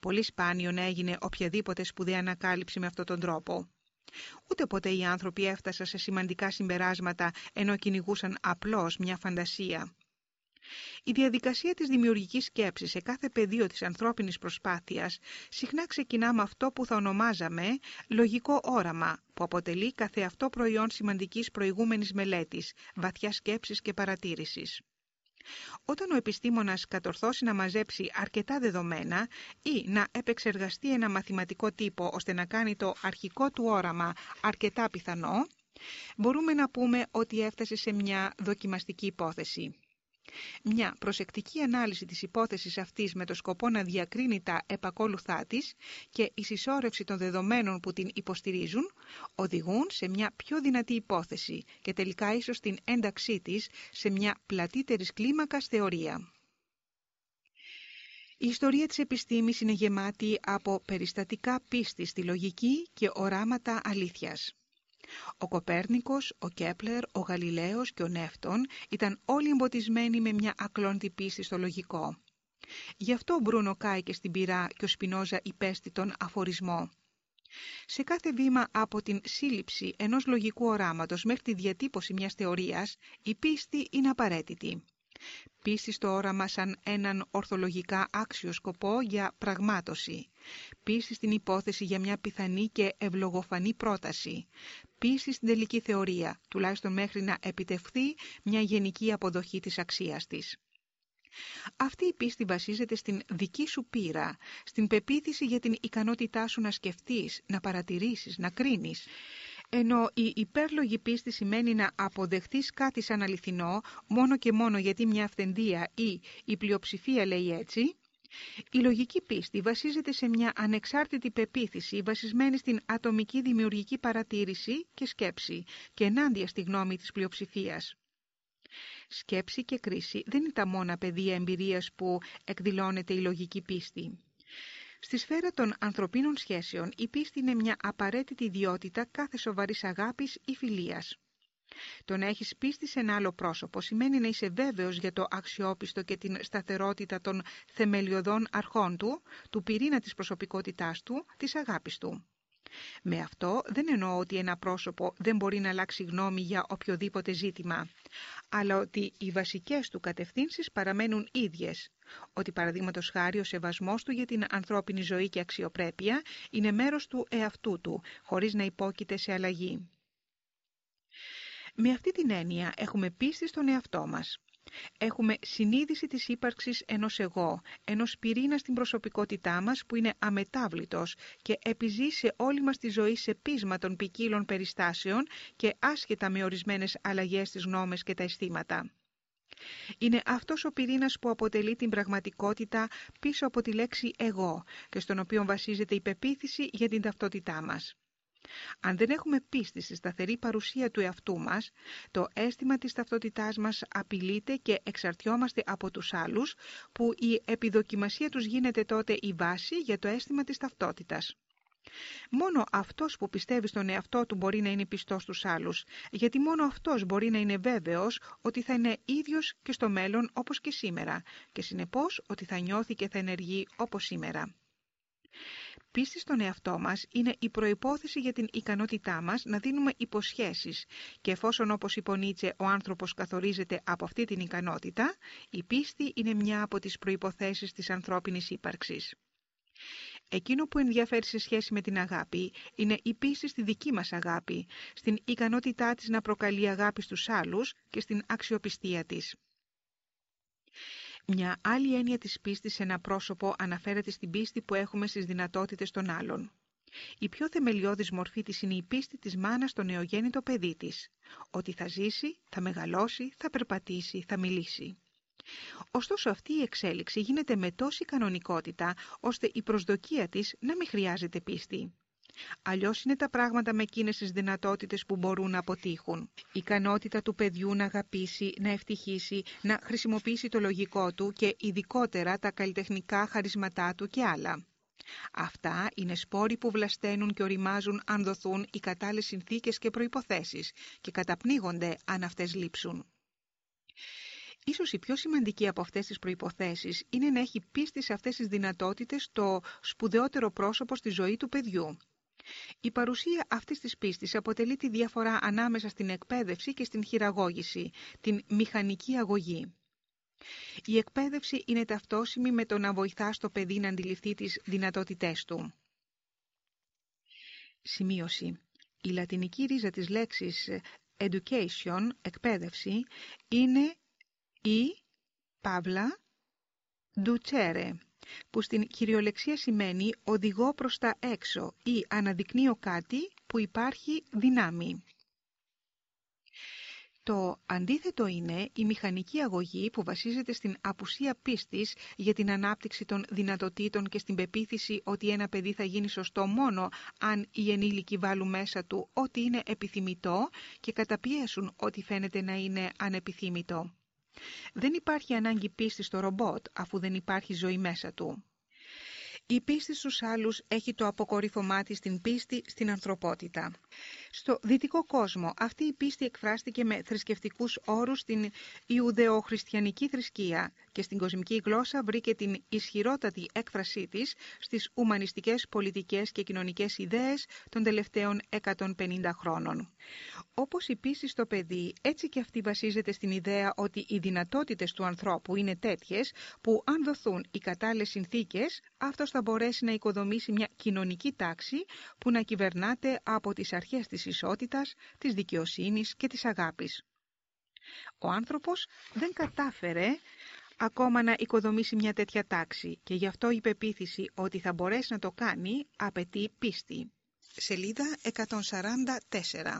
Πολύ σπάνιον έγινε οποιαδήποτε σπουδαία ανακάλυψη με αυτόν τον τρόπο. Ούτε ποτέ οι άνθρωποι έφτασαν σε σημαντικά συμπεράσματα ενώ κυνηγούσαν απλώς μια φαντασία. Η διαδικασία της δημιουργικής σκέψης σε κάθε πεδίο της ανθρώπινης προσπάθειας συχνά ξεκινά με αυτό που θα ονομάζαμε λογικό όραμα, που αποτελεί καθεαυτό προϊόν σημαντικής προηγούμενης μελέτης, βαθιάς σκέψης και παρατήρησης. Όταν ο επιστήμονας κατορθώσει να μαζέψει αρκετά δεδομένα ή να επεξεργαστεί ένα μαθηματικό τύπο ώστε να κάνει το αρχικό του όραμα αρκετά πιθανό, μπορούμε να πούμε ότι έφτασε σε μια δοκιμαστική υπόθεση. Μια προσεκτική ανάλυση της υπόθεσης αυτής με το σκοπό να διακρίνει τα επακόλουθά της και η συσσόρευση των δεδομένων που την υποστηρίζουν οδηγούν σε μια πιο δυνατή υπόθεση και τελικά ίσως την ένταξή της σε μια πλατύτερης κλίμακας θεωρία. Η ιστορία της επιστήμης είναι γεμάτη από περιστατικά πίστης στη λογική και οράματα αλήθειας. Ο Κοπέρνικος, ο Κέπλερ, ο Γαλιλαίος και ο Νεύτων ήταν όλοι εμποτισμένοι με μια ακλόντη πίστη στο λογικό. Γι' αυτό ο Μπρούνο κάηκε στην πυρά και ο Σπινόζα υπέστη τον αφορισμό. Σε κάθε βήμα από την σύλληψη ενός λογικού οράματος μέχρι τη διατύπωση μιας θεωρίας, η πίστη είναι απαραίτητη πίστη στο όραμα σαν έναν ορθολογικά άξιο σκοπό για πραγμάτωση, πίστη στην υπόθεση για μια πιθανή και ευλογοφανή πρόταση, πίστη στην τελική θεωρία, τουλάχιστον μέχρι να επιτευχθεί μια γενική αποδοχή της αξίας της. Αυτή η πίστη βασίζεται στην δική σου πείρα, στην πεποίθηση για την ικανότητά σου να σκεφτείς, να παρατηρήσεις, να κρίνεις. Ενώ η υπέρλογη πίστη σημαίνει να αποδεχθείς κάτι σαν αληθινό μόνο και μόνο γιατί μια αυθεντία ή η πλειοψηφία λέει έτσι, η λογική πίστη βασίζεται σε μια ανεξάρτητη πεποίθηση βασισμένη στην ατομική δημιουργική παρατήρηση και σκέψη και ενάντια στη γνώμη της πλειοψηφίας. Σκέψη και κρίση δεν είναι τα μόνα πεδία εμπειρίας που εκδηλώνεται η λογική πίστη. Στη σφαίρα των ανθρωπίνων σχέσεων, η πίστη είναι μια απαραίτητη ιδιότητα κάθε σοβαρής αγάπης ή φιλίας. Το να έχεις πίστη σε ένα άλλο πρόσωπο σημαίνει να είσαι βέβαιος για το αξιόπιστο και την σταθερότητα των θεμελιωδών αρχών του, του πυρήνα της προσωπικότητάς του, της αγάπης του. Με αυτό δεν εννοώ ότι ένα πρόσωπο δεν μπορεί να αλλάξει γνώμη για οποιοδήποτε ζήτημα, αλλά ότι οι βασικές του κατευθύνσεις παραμένουν ίδιες. Ότι παραδείγματος χάρη ο σεβασμός του για την ανθρώπινη ζωή και αξιοπρέπεια είναι μέρος του εαυτού του, χωρίς να υπόκειται σε αλλαγή. Με αυτή την έννοια έχουμε πίστη στον εαυτό μας. Έχουμε συνείδηση της ύπαρξης ενός εγώ, ενός πυρήνας στην προσωπικότητά μας που είναι αμετάβλητος και επιζεί σε όλη μας τη ζωή σε πείσμα των ποικίλων περιστάσεων και άσχετα με ορισμένες αλλαγές στις γνώμες και τα αισθήματα. Είναι αυτός ο πυρήνας που αποτελεί την πραγματικότητα πίσω από τη λέξη «εγώ» και στον οποίο βασίζεται η πεποίθηση για την ταυτότητά μας. Αν δεν έχουμε πίστη στη σταθερή παρουσία του εαυτού μας, το αίσθημα της ταυτότητάς μας απειλείται και εξαρτιόμαστε από τους άλλους, που η επιδοκιμασία τους γίνεται τότε η βάση για το αίσθημα της ταυτότητας. Μόνο αυτός που πιστεύει στον εαυτό του μπορεί να είναι πιστός στους άλλους, γιατί μόνο αυτός μπορεί να είναι βέβαιος ότι θα είναι ίδιος και στο μέλλον όπως και σήμερα και συνεπώς ότι θα νιώθει και θα ενεργεί όπως σήμερα πίστη στον εαυτό μας είναι η προϋπόθεση για την ικανότητά μας να δίνουμε υποσχέσεις και εφόσον όπως υπονίτσε ο άνθρωπος καθορίζεται από αυτή την ικανότητα, η πίστη είναι μια από τις προϋποθέσεις της ανθρώπινης ύπαρξης. Εκείνο που ενδιαφέρει σε σχέση με την αγάπη είναι η πίστη στη δική μας αγάπη, στην ικανότητά της να προκαλεί αγάπη στους άλλους και στην αξιοπιστία της. Μια άλλη έννοια της πίστης σε ένα πρόσωπο αναφέρεται στην πίστη που έχουμε στις δυνατότητες των άλλων. Η πιο θεμελιώδης μορφή της είναι η πίστη της μάνας στο νεογέννητο παιδί της. Ότι θα ζήσει, θα μεγαλώσει, θα περπατήσει, θα μιλήσει. Ωστόσο αυτή η εξέλιξη γίνεται με τόση κανονικότητα, ώστε η προσδοκία της να μην χρειάζεται πίστη. Αλλιώς είναι τα πράγματα με εκείνες τις δυνατότητες που μπορούν να αποτύχουν. Η ικανότητα του παιδιού να αγαπήσει, να ευτυχήσει, να χρησιμοποιήσει το λογικό του και ειδικότερα τα καλλιτεχνικά χαρισματά του και άλλα. Αυτά είναι σπόροι που βλασταίνουν και οριμάζουν αν δοθούν οι κατάλληλες συνθήκες και προϋποθέσεις και καταπνίγονται αν αυτές λείψουν. Ίσως η πιο σημαντική από αυτές τις προϋποθέσεις είναι να έχει πίστη σε αυτές τις δυνατότητες το σπουδαιότερο πρόσωπο στη ζωή του παιδιού. Η παρουσία αυτής της πίστης αποτελεί τη διαφορά ανάμεσα στην εκπαίδευση και στην χειραγώγηση, την μηχανική αγωγή. Η εκπαίδευση είναι ταυτόσιμη με το να βοηθά το παιδί να αντιληφθεί τις δυνατότητές του. Σημείωση. Η λατινική ρίζα της λέξης education, εκπαίδευση, είναι η παύλα ducere, που στην κυριολεξία σημαίνει οδηγώ προς τα έξω ή αναδεικνύω κάτι που υπάρχει δυνάμει. Το αντίθετο είναι η μηχανική αγωγή που βασίζεται στην απουσία πίστης για την ανάπτυξη των δυνατοτήτων και στην πεποίθηση ότι ένα παιδί θα γίνει σωστό μόνο αν οι ενήλικοι βάλουν μέσα του ό,τι είναι επιθυμητό και καταπιέσουν ό,τι φαίνεται να είναι ανεπιθύμητο. Δεν υπάρχει ανάγκη πίστη στο ρομπότ αφού δεν υπάρχει ζωή μέσα του. Η πίστη στους άλλους έχει το αποκορύφωμά της στην πίστη στην ανθρωπότητα. Στο δυτικό κόσμο αυτή η πίστη εκφράστηκε με θρησκευτικούς όρους στην Ιουδεοχριστιανική θρησκεία και στην κοσμική γλώσσα βρήκε την ισχυρότατη έκφρασή της στις ουμανιστικές, πολιτικές και κοινωνικές ιδέες των τελευταίων 150 χρόνων. Όπως η πίστη στο παιδί, έτσι και αυτή βασίζεται στην ιδέα ότι οι δυνατότητες του ανθρώπου είναι τέτοιες που αν δοθούν οι κατάλληλες συνθήκες, αυτός θα μπορέσει να οικοδομήσει μια κοινωνική τάξη που να κυβερνάται από τις αρχές της ισότητας, της δικαιοσύνης και της αγάπης. Ο άνθρωπος δεν κατάφερε ακόμα να οικοδομήσει μια τέτοια τάξη και γι' αυτό η πεποίθηση ότι θα μπορέσει να το κάνει απαιτεί πίστη. σελίδα 144.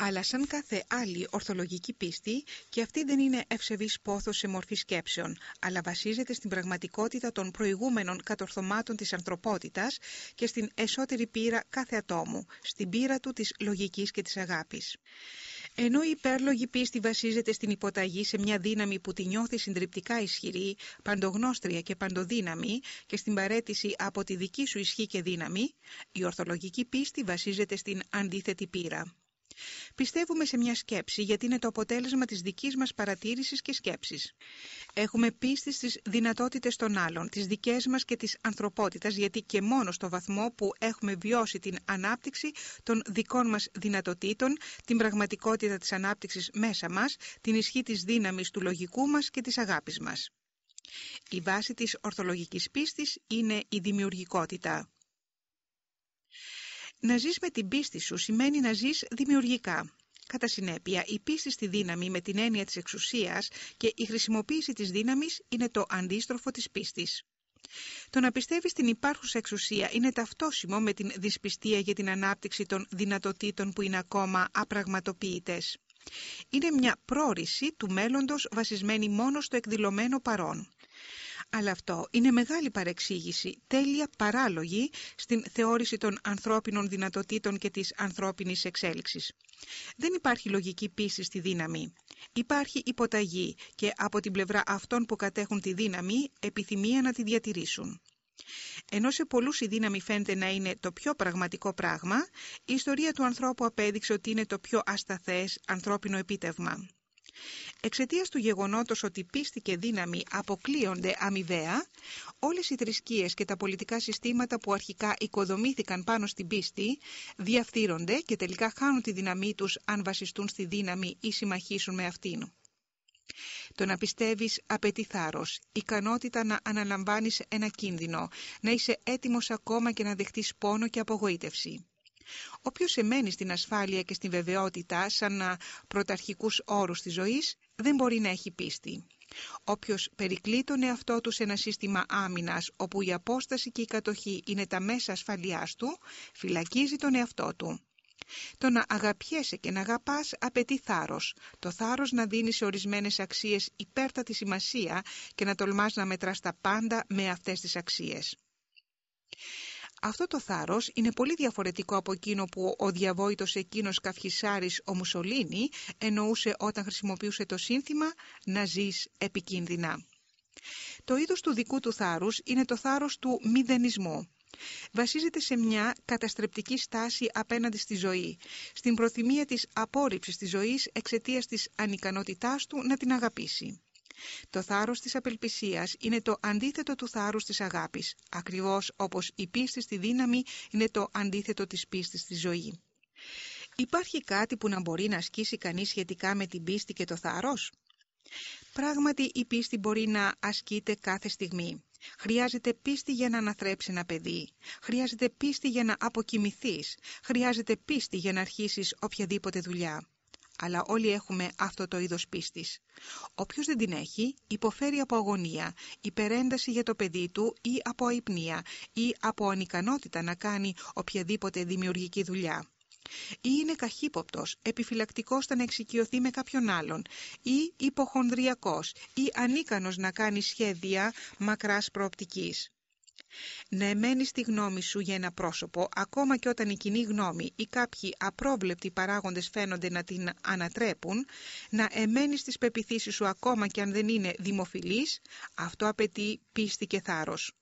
Αλλά σαν κάθε άλλη ορθολογική πίστη, και αυτή δεν είναι ευσεβής πόθος σε μορφή σκέψεων, αλλά βασίζεται στην πραγματικότητα των προηγούμενων κατορθωμάτων της ανθρωπότητας και στην εσωτερή πείρα κάθε ατόμου, στην πείρα του της λογικής και της αγάπης. Ενώ η υπέρλογη πίστη βασίζεται στην υποταγή σε μια δύναμη που τη νιώθει συντριπτικά ισχυρή, παντογνώστρια και παντοδύναμη και στην παρέτηση από τη δική σου ισχύ και δύναμη, η ορθολογική πίστη βασίζεται στην αντίθετη πείρα. Πιστεύουμε σε μια σκέψη γιατί είναι το αποτέλεσμα της δικής μας παρατήρησης και σκέψης. Έχουμε πίστη στις δυνατότητες των άλλων, τις δικές μας και της ανθρωπότητας, γιατί και μόνο στο βαθμό που έχουμε βιώσει την ανάπτυξη των δικών μας δυνατοτήτων, την πραγματικότητα της ανάπτυξης μέσα μας, την ισχύ της δύναμης του λογικού μας και της αγάπης μας. Η βάση της ορθολογικής πίστης είναι η δημιουργικότητα. Να ζεις με την πίστη σου σημαίνει να ζεις δημιουργικά. Κατά συνέπεια, η πίστη στη δύναμη με την έννοια της εξουσίας και η χρησιμοποίηση της δύναμης είναι το αντίστροφο της πίστης. Το να πιστεύεις στην υπάρχουσα εξουσία είναι ταυτόσιμο με την δυσπιστία για την ανάπτυξη των δυνατοτήτων που είναι ακόμα απραγματοποιητές. Είναι μια πρόρηση του μέλλοντος βασισμένη μόνο στο εκδηλωμένο παρόν. Αλλά αυτό είναι μεγάλη παρεξήγηση, τέλεια παράλογη στην θεώρηση των ανθρώπινων δυνατοτήτων και της ανθρώπινης εξέλιξης. Δεν υπάρχει λογική πίστη στη δύναμη. Υπάρχει υποταγή και από την πλευρά αυτών που κατέχουν τη δύναμη επιθυμία να τη διατηρήσουν. Ενώ σε πολλούς η δύναμη φαίνεται να είναι το πιο πραγματικό πράγμα, η ιστορία του ανθρώπου απέδειξε ότι είναι το πιο ασταθές ανθρώπινο επίτευγμα. Εξαιτίας του γεγονότος ότι πίστη και δύναμη αποκλείονται αμοιβαία, όλες οι θρησκείες και τα πολιτικά συστήματα που αρχικά οικοδομήθηκαν πάνω στην πίστη διαφθείρονται και τελικά χάνουν τη δύναμή τους αν βασιστούν στη δύναμη ή συμμαχίσουν με αυτήν. Το να πιστεύεις απαιτεί θάρρος, ικανότητα να αναλαμβάνεις ένα κίνδυνο, να είσαι έτοιμος ακόμα και να δεχτείς πόνο και απογοήτευση. Όποιος εμένει στην ασφάλεια και στην βεβαιότητα σαν πρωταρχικούς όρους της ζωής, δεν μπορεί να έχει πίστη. Όποιος περικλεί τον εαυτό του σε ένα σύστημα άμυνας, όπου η απόσταση και η κατοχή είναι τα μέσα ασφαλείας του, φυλακίζει τον εαυτό του. Το να αγαπιέσαι και να αγαπάς απαιτεί θάρρος. Το θάρρος να δίνει σε ορισμένες αξίες υπέρτατη σημασία και να τολμάς να μετράς τα πάντα με αυτές τις αξίες. Αυτό το θάρρος είναι πολύ διαφορετικό από εκείνο που ο διαβόητος εκείνος καυχησάρης ο Μουσολίνη εννοούσε όταν χρησιμοποιούσε το σύνθημα «να ζεις επικίνδυνα». Το είδος του δικού του θάρρους είναι το θάρρος του μηδενισμού. Βασίζεται σε μια καταστρεπτική στάση απέναντι στη ζωή, στην προθυμία της απόρριψης της ζωής εξαιτίας της ανικανότητάς του να την αγαπήσει. Το θάρρος της απελπισίας είναι το αντίθετο του θάρρους της αγάπης, ακριβώς όπως η πίστη στη δύναμη είναι το αντίθετο της πίστης στη ζωή. Υπάρχει κάτι που να μπορεί να ασκήσει κανείς σχετικά με την πίστη και το θάρρος; Πράγματι η πίστη μπορεί να ασκείται κάθε στιγμή. Χρειάζεται πίστη για να αναθρέψει ένα παιδί. Χρειάζεται πίστη για να αποκοιμηθείς. Χρειάζεται πίστη για να αρχίσεις οποιαδήποτε δουλειά αλλά όλοι έχουμε αυτό το είδος πίστης. Όποιος δεν την έχει, υποφέρει από αγωνία, υπερένταση για το παιδί του ή από αϊπνία ή από ανικανότητα να κάνει οποιαδήποτε δημιουργική δουλειά. Ή είναι καχύποπτος, επιφυλακτικός να εξοικειωθεί με κάποιον άλλον, ή υποχονδριακός, ή ανίκανος να κάνει σχέδια μακράς προοπτικής. Να εμένει τη γνώμη σου για ένα πρόσωπο, ακόμα και όταν η κοινή γνώμη ή κάποιοι απρόβλεπτοι παράγοντες φαίνονται να την ανατρέπουν, να εμένει στις πεπιθήσεις σου ακόμα και αν δεν είναι δημοφιλής, αυτό απαιτεί πίστη και θάρρος.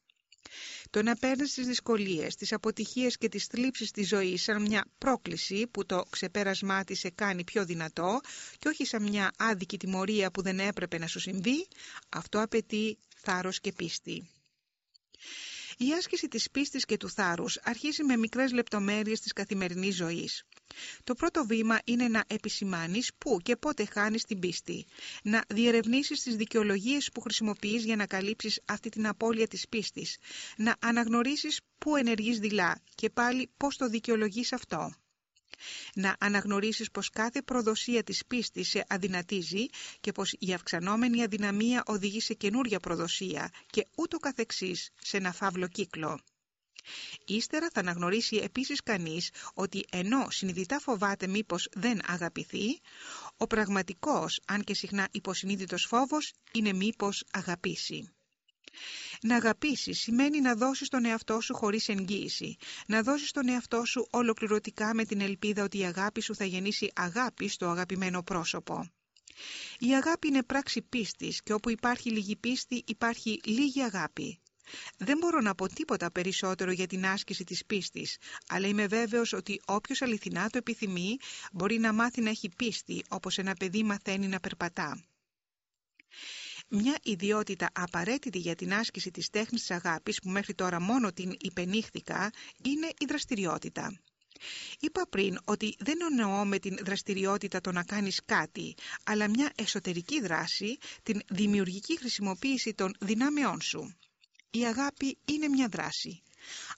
Το να παίρνεις τις δυσκολίες, τις αποτυχίες και τις θλίψεις της ζωής σαν μια πρόκληση που το ξεπέρασμά της σε κάνει πιο δυνατό και όχι σαν μια άδικη τιμωρία που δεν έπρεπε να σου συμβεί, αυτό απαιτεί θάρρος και πίστη. Η άσκηση της πίστης και του θάρρους αρχίζει με μικρές λεπτομέρειες της καθημερινής ζωής. Το πρώτο βήμα είναι να επισημάνεις πού και πότε χάνεις την πίστη, να διερευνήσεις τις δικαιολογίες που χρησιμοποιείς για να καλύψεις αυτή την απώλεια της πίστης, να αναγνωρίσεις πού ενεργείς δειλά και πάλι πώς το δικαιολογείς αυτό να αναγνωρίσεις πως κάθε προδοσία της πίστης σε αδυνατίζει και πως η αυξανόμενη αδυναμία οδηγεί σε καινούρια προδοσία και ούτω καθεξής σε ένα φαύλο κύκλο. Ύστερα θα αναγνωρίσει επίσης κανείς ότι ενώ συνειδητά φοβάται μήπως δεν αγαπηθεί, ο πραγματικός, αν και συχνά υποσυνείδητος φόβος, είναι μήπως αγαπήσει. Να αγαπήσεις σημαίνει να δώσεις τον εαυτό σου χωρίς εγγύηση, να δώσεις τον εαυτό σου ολοκληρωτικά με την ελπίδα ότι η αγάπη σου θα γεννήσει αγάπη στο αγαπημένο πρόσωπο. Η αγάπη είναι πράξη πίστης και όπου υπάρχει λίγη πίστη υπάρχει λίγη αγάπη. Δεν μπορώ να πω τίποτα περισσότερο για την άσκηση της πίστης, αλλά είμαι βέβαιος ότι όποιος αληθινά το επιθυμεί μπορεί να μάθει να έχει πίστη όπως ένα παιδί μαθαίνει να περπατά. Μια ιδιότητα απαραίτητη για την άσκηση της τέχνης της αγάπης που μέχρι τώρα μόνο την υπενήχθηκα είναι η δραστηριότητα. Είπα πριν ότι δεν εννοώ με την δραστηριότητα το να κάνεις κάτι, αλλά μια εσωτερική δράση, την δημιουργική χρησιμοποίηση των δυνάμεών σου. Η αγάπη είναι μια δράση.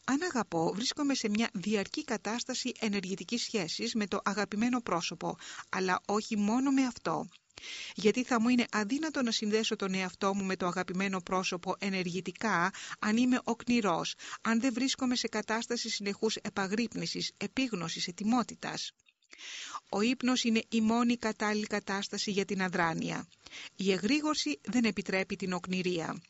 Αν αγαπώ, βρίσκομαι σε μια διαρκή κατάσταση ενεργητικής σχέσης με το αγαπημένο πρόσωπο, αλλά όχι μόνο με αυτό. Γιατί θα μου είναι αδύνατο να συνδέσω τον εαυτό μου με το αγαπημένο πρόσωπο ενεργητικά αν είμαι οκνηρός, αν δεν βρίσκομαι σε κατάσταση συνεχούς επαγρύπνησης, επίγνωσης, ετοιμότητας. Ο ύπνος είναι η μόνη κατάλληλη κατάσταση για την αδράνεια. Η εγρήγορση δεν επιτρέπει την οκνηρία.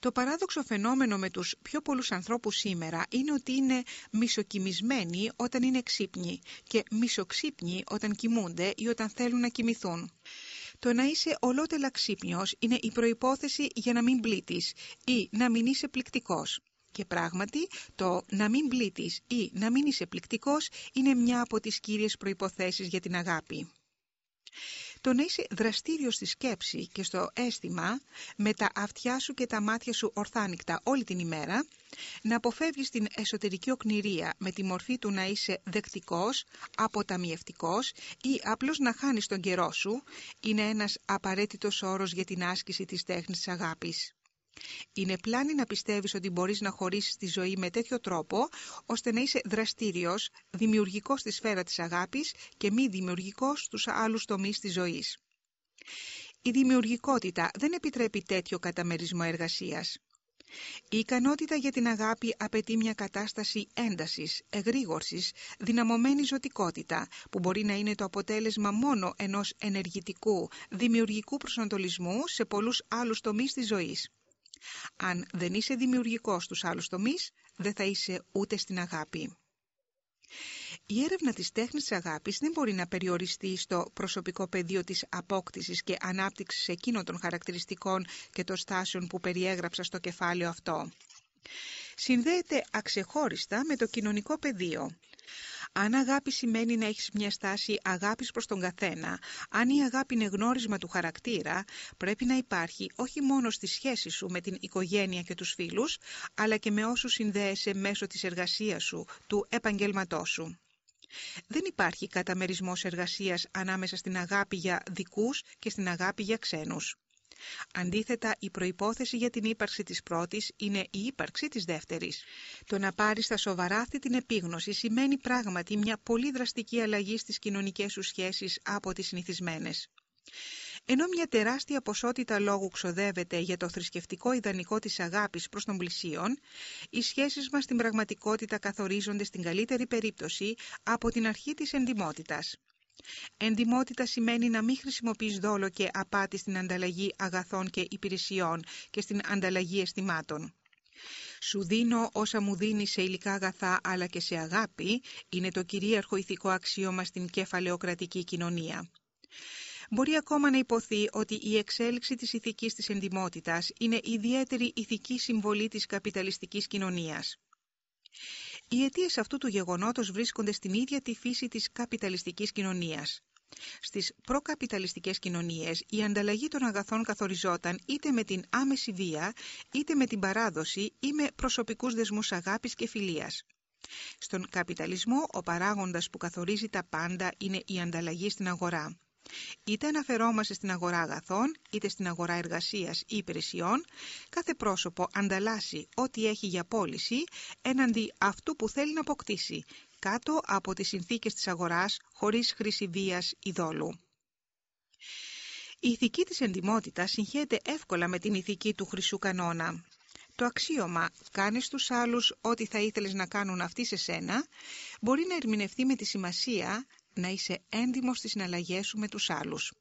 Το παράδοξο φαινόμενο με τους πιο πολλούς ανθρώπους σήμερα είναι ότι είναι μισοκοιμισμένοι όταν είναι ξύπνοι και μισοξύπνοι όταν κοιμούνται ή όταν θέλουν να κοιμηθούν. Το να είσαι ολότελα ξύπνιος είναι η προϋπόθεση για να μην πλήττεις ή να μην είσαι πληκτικός. Και πράγματι, το να μην πλήττεις ή να μην είσαι πληκτικός είναι μια από τις κύριες προϋποθέσεις για την αγάπη. Το να είσαι δραστήριο στη σκέψη και στο αίσθημα, με τα αυτιά σου και τα μάτια σου ορθάνικτα όλη την ημέρα, να αποφεύγεις την εσωτερική οκνηρία με τη μορφή του να είσαι δεκτικός, αποταμιευτικός ή απλώς να χάνεις τον καιρό σου, είναι ένας απαραίτητος όρος για την άσκηση της τέχνης της αγάπης. Είναι πλάνη να πιστεύεις ότι μπορείς να χωρίσεις τη ζωή με τέτοιο τρόπο, ώστε να είσαι δραστήριος, δημιουργικός στη σφαίρα της αγάπης και μη δημιουργικός στους άλλους τομείς της ζωής. Η δημιουργικότητα δεν επιτρέπει τέτοιο καταμερισμό εργασίας. Η ικανότητα για την αγάπη απαιτεί μια κατάσταση έντασης, εγρήγορσης, δυναμωμένη ζωτικότητα, που μπορεί να είναι το αποτέλεσμα μόνο ενός ενεργητικού, δημιουργικού προσανατολισμού σε πολλούς άλλους τομείς της ζωής. Αν δεν είσαι δημιουργικός στους άλλους τομείς, δεν θα είσαι ούτε στην αγάπη. Η έρευνα της τέχνης της αγάπης δεν μπορεί να περιοριστεί στο προσωπικό πεδίο της απόκτησης και ανάπτυξης εκείνων των χαρακτηριστικών και των στάσεων που περιέγραψα στο κεφάλαιο αυτό. Συνδέεται αξεχώριστα με το κοινωνικό πεδίο, αν αγάπη σημαίνει να έχεις μια στάση αγάπης προς τον καθένα, αν η αγάπη είναι γνώρισμα του χαρακτήρα, πρέπει να υπάρχει όχι μόνο στη σχέση σου με την οικογένεια και τους φίλους, αλλά και με όσους συνδέεσαι μέσω της εργασίας σου, του επαγγέλματός σου. Δεν υπάρχει καταμερισμός εργασίας ανάμεσα στην αγάπη για δικούς και στην αγάπη για ξένους. Αντίθετα, η προϋπόθεση για την ύπαρξη της πρώτης είναι η ύπαρξη της δεύτερης. Το να πάρεις στα σοβαρά αυτή την επίγνωση σημαίνει πράγματι μια πολύ δραστική αλλαγή στις κοινωνικές σου σχέσεις από τις συνηθισμένες. Ενώ μια τεράστια ποσότητα λόγου ξοδεύεται για το θρησκευτικό ιδανικό της αγάπης προς τον πλησίον, οι σχέσεις μας στην πραγματικότητα καθορίζονται στην καλύτερη περίπτωση από την αρχή της εντιμότητας. Εντιμότητα σημαίνει να μην χρησιμοποιείς δόλο και απάτη στην ανταλλαγή αγαθών και υπηρεσιών και στην ανταλλαγή αισθημάτων. «Σου δίνω όσα μου δίνει σε υλικά αγαθά αλλά και σε αγάπη» είναι το κυρίαρχο ηθικό αξίωμα στην κεφαλαιοκρατική κοινωνία. Μπορεί ακόμα να υποθεί ότι η εξέλιξη της ηθικής της εντιμότητας είναι ιδιαίτερη ηθική συμβολή της καπιταλιστικής κοινωνίας. Οι αιτίες αυτού του γεγονότος βρίσκονται στην ίδια τη φύση της καπιταλιστικής κοινωνίας. Στις προκαπιταλιστικές κοινωνίες η ανταλλαγή των αγαθών καθοριζόταν είτε με την άμεση βία, είτε με την παράδοση ή με προσωπικούς δεσμούς αγάπης και φιλίας. Στον καπιταλισμό ο παράγοντας που καθορίζει τα πάντα είναι η ανταλλαγή στην αγορά. Είτε αναφερόμαστε στην αγορά αγαθών, είτε στην αγορά εργασίας ή υπηρεσιών, κάθε πρόσωπο ανταλλάσσει ό,τι έχει για πώληση έναντι αυτού που θέλει να αποκτήσει, κάτω από τις συνθήκες της αγοράς, χωρίς χρήση βίας ή δόλου. Η ηθική της εντιμότητας συγχέεται εύκολα με την ηθική του χρυσού κανόνα. Το αξίωμα «κάνεις στους άλλους ό,τι θα ήθελες να κάνουν αυτοί σε σένα» μπορεί να ερμηνευτεί με τη σημασία να είσαι έντιμος στις συναλλαγές σου με τους άλλους.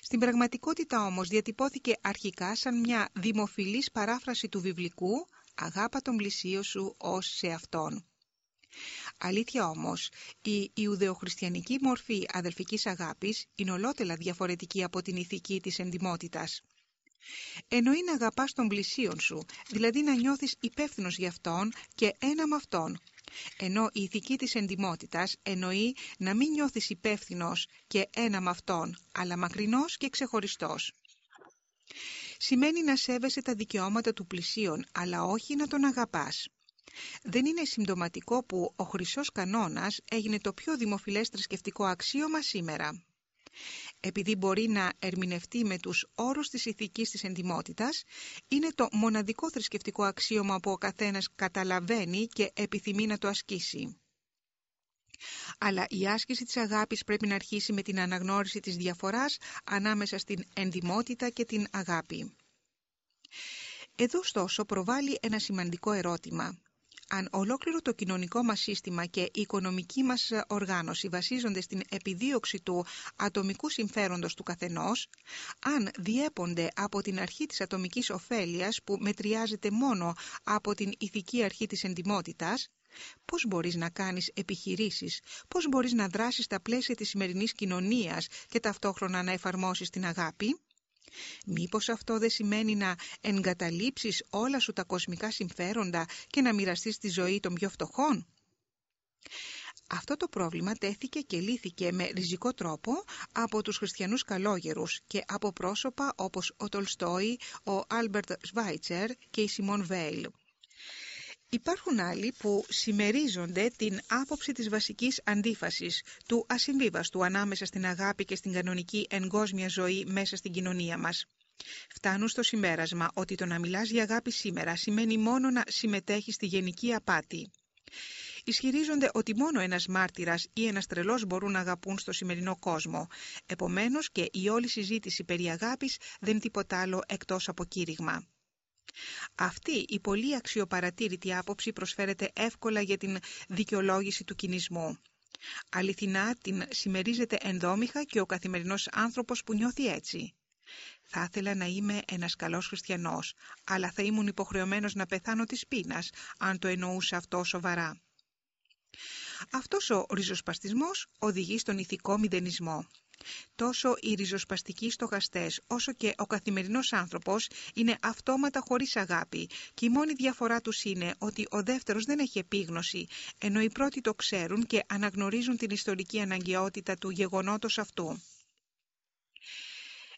Στην πραγματικότητα όμως διατυπώθηκε αρχικά σαν μια δημοφιλής παράφραση του βιβλικού «Αγάπα τον πλησίο σου ως σε αυτόν». Αλήθεια όμως, η Ιουδεοχριστιανική μορφή αδελφικής αγάπης είναι ολότελα διαφορετική από την ηθική της εντιμότητας. Εννοεί να αγαπάς τον πλησίον σου, δηλαδή να νιώθεις υπεύθυνος για αυτόν και ένα με αυτόν. Ενώ η ηθική της εντιμότητας εννοεί να μην νιώθεις υπεύθυνος και ένα με αυτόν, αλλά μακρινός και ξεχωριστός. Σημαίνει να σέβεσαι τα δικαιώματα του πλησίον, αλλά όχι να τον αγαπάς. Δεν είναι συμπτωματικό που ο χρυσός κανόνας έγινε το πιο δημοφιλές θρησκευτικό αξίωμα σήμερα. Επειδή μπορεί να ερμηνευτεί με τους όρους της ηθικής της εντιμότητας, είναι το μοναδικό θρησκευτικό αξίωμα που ο καθένας καταλαβαίνει και επιθυμεί να το ασκήσει. Αλλά η άσκηση της αγάπης πρέπει να αρχίσει με την αναγνώριση της διαφοράς ανάμεσα στην εντιμότητα και την αγάπη. Εδώ ωστόσο προβάλλει ένα σημαντικό ερώτημα αν ολόκληρο το κοινωνικό μας σύστημα και η οικονομική μας οργάνωση βασίζονται στην επιδίωξη του ατομικού συμφέροντος του καθενός, αν διέπονται από την αρχή της ατομικής ωφέλειας που μετριάζεται μόνο από την ηθική αρχή της εντιμότητας, πώς μπορείς να κάνεις επιχειρήσεις, πώς μπορείς να δράσεις στα πλαίσια της σημερινής κοινωνίας και ταυτόχρονα να εφαρμόσεις την αγάπη; Μήπως αυτό δεν σημαίνει να εγκαταλείψεις όλα σου τα κοσμικά συμφέροντα και να μοιραστείς τη ζωή των πιο φτωχών; Αυτό το πρόβλημα τέθηκε και λύθηκε με ριζικό τρόπο από τους χριστιανούς καλόγερους και από πρόσωπα όπως ο Τολστόι, ο Άλμπερτ Σβάιτσερ και η Σιμόν Βέιλ. Υπάρχουν άλλοι που συμμερίζονται την άποψη της βασικής αντίφασης, του ασυμβίβαστου ανάμεσα στην αγάπη και στην κανονική εγκόσμια ζωή μέσα στην κοινωνία μας. Φτάνουν στο συμπέρασμα ότι το να μιλάς για αγάπη σήμερα σημαίνει μόνο να συμμετέχεις στη γενική απάτη. Ισχυρίζονται ότι μόνο ένας μάρτυρας ή ένας τρελός μπορούν να αγαπούν στο σημερινό κόσμο. Επομένως και η όλη συζήτηση περί αγάπης δεν είναι τίποτα άλλο εκτός από κήρυγμα. Αυτή η πολύ αξιοπαρατήρητη άποψη προσφέρεται εύκολα για την δικαιολόγηση του κινησμού. Αληθινά την συμμερίζεται ενδόμηχα και ο καθημερινός άνθρωπος που νιώθει έτσι. Θα ήθελα να είμαι ένας καλός χριστιανός, αλλά θα ήμουν υποχρεωμένος να πεθάνω της πείνας, αν το εννοούσα αυτό σοβαρά. Αυτός ο ριζοσπαστισμός οδηγεί στον ηθικό μηδενισμό. Τόσο οι ριζοσπαστικοί στοχαστές όσο και ο καθημερινός άνθρωπος είναι αυτόματα χωρίς αγάπη και η μόνη διαφορά τους είναι ότι ο δεύτερος δεν έχει επίγνωση, ενώ οι πρώτοι το ξέρουν και αναγνωρίζουν την ιστορική αναγκαιότητα του γεγονότος αυτού.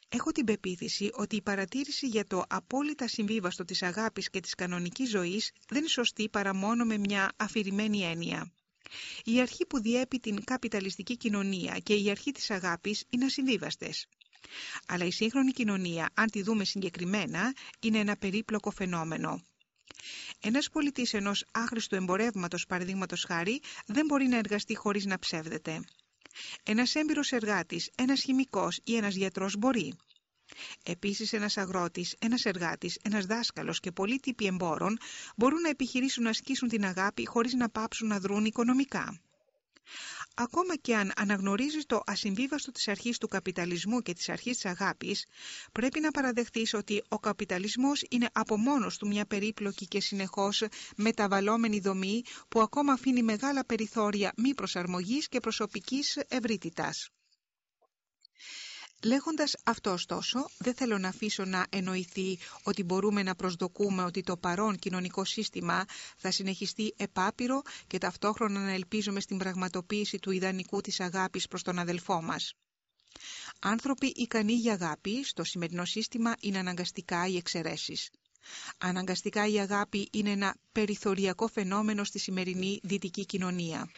Έχω την πεποίθηση ότι η παρατήρηση για το απόλυτα συμβίβαστο της αγάπης και της κανονικής ζωής δεν είναι σωστή παρά μόνο με μια αφηρημένη έννοια. Η αρχή που διέπει την καπιταλιστική κοινωνία και η αρχή της αγάπης είναι ασυμβίβαστες. Αλλά η σύγχρονη κοινωνία, αν τη δούμε συγκεκριμένα, είναι ένα περίπλοκο φαινόμενο. Ένας πολιτής ενός άχρηστου εμπορεύματος, παραδείγματος χάρη, δεν μπορεί να εργαστεί χωρίς να ψεύδεται. Ένας έμπειρος εργάτης, ένας χημικός ή ένας γιατρός μπορεί. Επίσης ένας αγρότης, ένας εργάτης, ένας δάσκαλος και πολλοί τύποι εμπόρων μπορούν να επιχειρήσουν να ασκήσουν την αγάπη χωρίς να πάψουν να δρουν οικονομικά. Ακόμα και αν αναγνωρίζεις το ασυμβίβαστο της αρχής του καπιταλισμού και της αρχής της αγάπης, πρέπει να παραδεχτείς ότι ο καπιταλισμός είναι από μόνος του μια περίπλοκη και συνεχώς μεταβαλλόμενη δομή που ακόμα αφήνει μεγάλα περιθώρια μη προσαρμογής και προσωπικής ευρύτητας. Λέγοντας αυτό ωστόσο, δεν θέλω να αφήσω να εννοηθεί ότι μπορούμε να προσδοκούμε ότι το παρόν κοινωνικό σύστημα θα συνεχιστεί επάπειρο και ταυτόχρονα να ελπίζουμε στην πραγματοποίηση του ιδανικού της αγάπης προς τον αδελφό μας. Άνθρωποι ικανοί για αγάπη στο σημερινό σύστημα είναι αναγκαστικά οι εξαιρέσεις. Αναγκαστικά η αγάπη είναι ένα περιθωριακό φαινόμενο στη σημερινή δυτική κοινωνία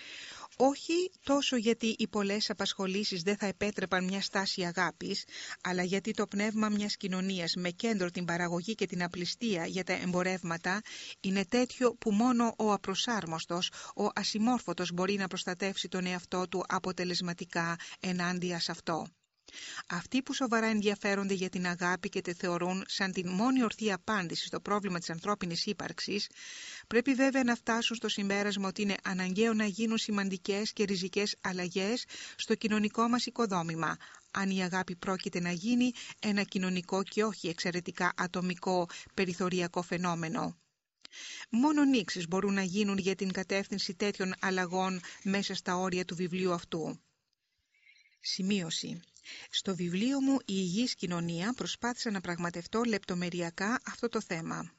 όχι τόσο γιατί οι πολλές απασχολήσεις δεν θα επέτρεπαν μια στάση αγάπης, αλλά γιατί το πνεύμα μιας κοινωνίας με κέντρο την παραγωγή και την απληστία για τα εμπορεύματα είναι τέτοιο που μόνο ο απροσάρμοστος, ο ασημόρφωτος μπορεί να προστατεύσει τον εαυτό του αποτελεσματικά ενάντια σε αυτό. Αυτοί που σοβαρά ενδιαφέρονται για την αγάπη και τη θεωρούν σαν την μόνη ορθή απάντηση στο πρόβλημα της ανθρώπινης ύπαρξης, πρέπει βέβαια να φτάσουν στο συμπέρασμα ότι είναι αναγκαίο να γίνουν σημαντικές και ριζικές αλλαγές στο κοινωνικό μας οικοδόμημα, αν η αγάπη πρόκειται να γίνει ένα κοινωνικό και όχι εξαιρετικά ατομικό περιθωριακό φαινόμενο. Μόνο νήξεις μπορούν να γίνουν για την κατεύθυνση τέτοιων αλλαγών μέσα στα όρια του βιβλίου αυτού. Σημείωση. Στο βιβλίο μου «Η Υγιής Κοινωνία» προσπάθησα να πραγματευτώ λεπτομεριακά αυτό το θέμα.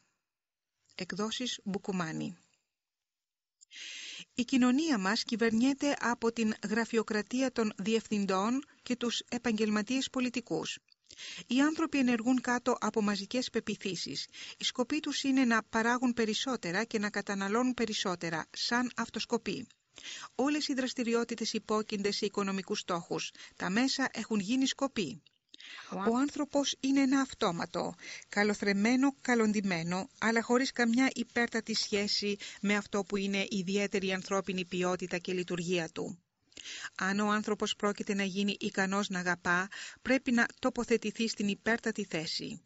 Εκδόσεις Μπουκουμάνη Η κοινωνία μας κυβερνιέται από την γραφειοκρατία των διευθυντών και τους επαγγελματίες πολιτικούς. Οι άνθρωποι ενεργούν κάτω από μαζικές πεπιθήσεις. Η σκοπή τους είναι να παράγουν περισσότερα και να καταναλώνουν περισσότερα, σαν αυτοσκοπή. Όλες οι δραστηριότητες υπόκεινται σε οικονομικούς στόχους. Τα μέσα έχουν γίνει σκοπή. Ο άνθρωπος είναι ένα αυτόματο, καλοθρεμένο, καλοντημένο, αλλά χωρίς καμιά υπέρτατη σχέση με αυτό που είναι η ιδιαίτερη ανθρώπινη ποιότητα και λειτουργία του. Αν ο άνθρωπος πρόκειται να γίνει ικανός να αγαπά, πρέπει να τοποθετηθεί στην υπέρτατη θέση.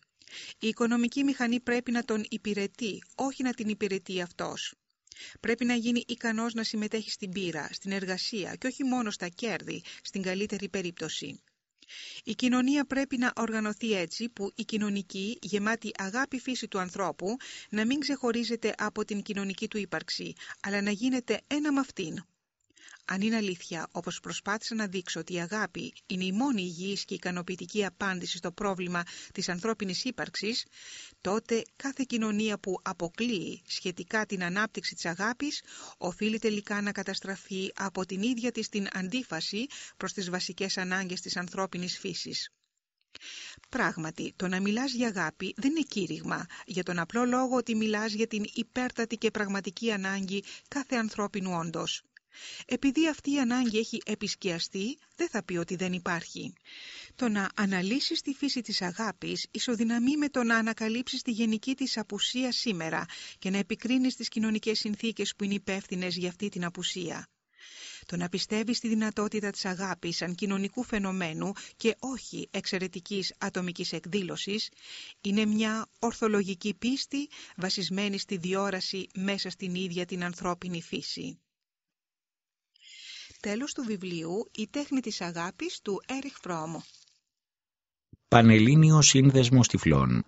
Η οικονομική μηχανή πρέπει να τον υπηρετεί, όχι να την υπηρετεί αυτός. Πρέπει να γίνει ικανός να συμμετέχει στην πείρα, στην εργασία και όχι μόνο στα κέρδη, στην καλύτερη περίπτωση. Η κοινωνία πρέπει να οργανωθεί έτσι που η κοινωνική, γεμάτη αγάπη φύση του ανθρώπου, να μην ξεχωρίζεται από την κοινωνική του ύπαρξη, αλλά να γίνεται ένα με αυτήν. Αν είναι αλήθεια, όπως προσπάθησα να δείξω ότι η αγάπη είναι η μόνη υγιής και ικανοποιητική απάντηση στο πρόβλημα της ανθρώπινης ύπαρξης, τότε κάθε κοινωνία που αποκλείει σχετικά την ανάπτυξη της αγάπης οφείλει τελικά να καταστραφεί από την ίδια της την αντίφαση προς τις βασικές ανάγκες της ανθρώπινης φύσης. Πράγματι, το να μιλάς για αγάπη δεν είναι κήρυγμα, για τον απλό λόγο ότι μιλάς για την υπέρτατη και πραγματική ανάγκη κάθε ανθρώπινου όντως. Επειδή αυτή η ανάγκη έχει επισκιαστεί, δεν θα πει ότι δεν υπάρχει. Το να αναλύσεις τη φύση της αγάπης ισοδυναμεί με το να ανακαλύψεις τη γενική της απουσία σήμερα και να επικρίνεις τις κοινωνικές συνθήκες που είναι υπεύθυνες για αυτή την απουσία. Το να πιστεύεις στη δυνατότητα της αγάπης σαν κοινωνικού φαινομένου και όχι εξαιρετικής ατομικής εκδήλωσης είναι μια ορθολογική πίστη βασισμένη στη διόραση μέσα στην ίδια την ανθρώπινη φύση. Τέλος του βιβλίου «Η τέχνη της αγάπης» του Έριχ Φρόμ. Πανελλήνιος Σύνδεσμος Τυφλών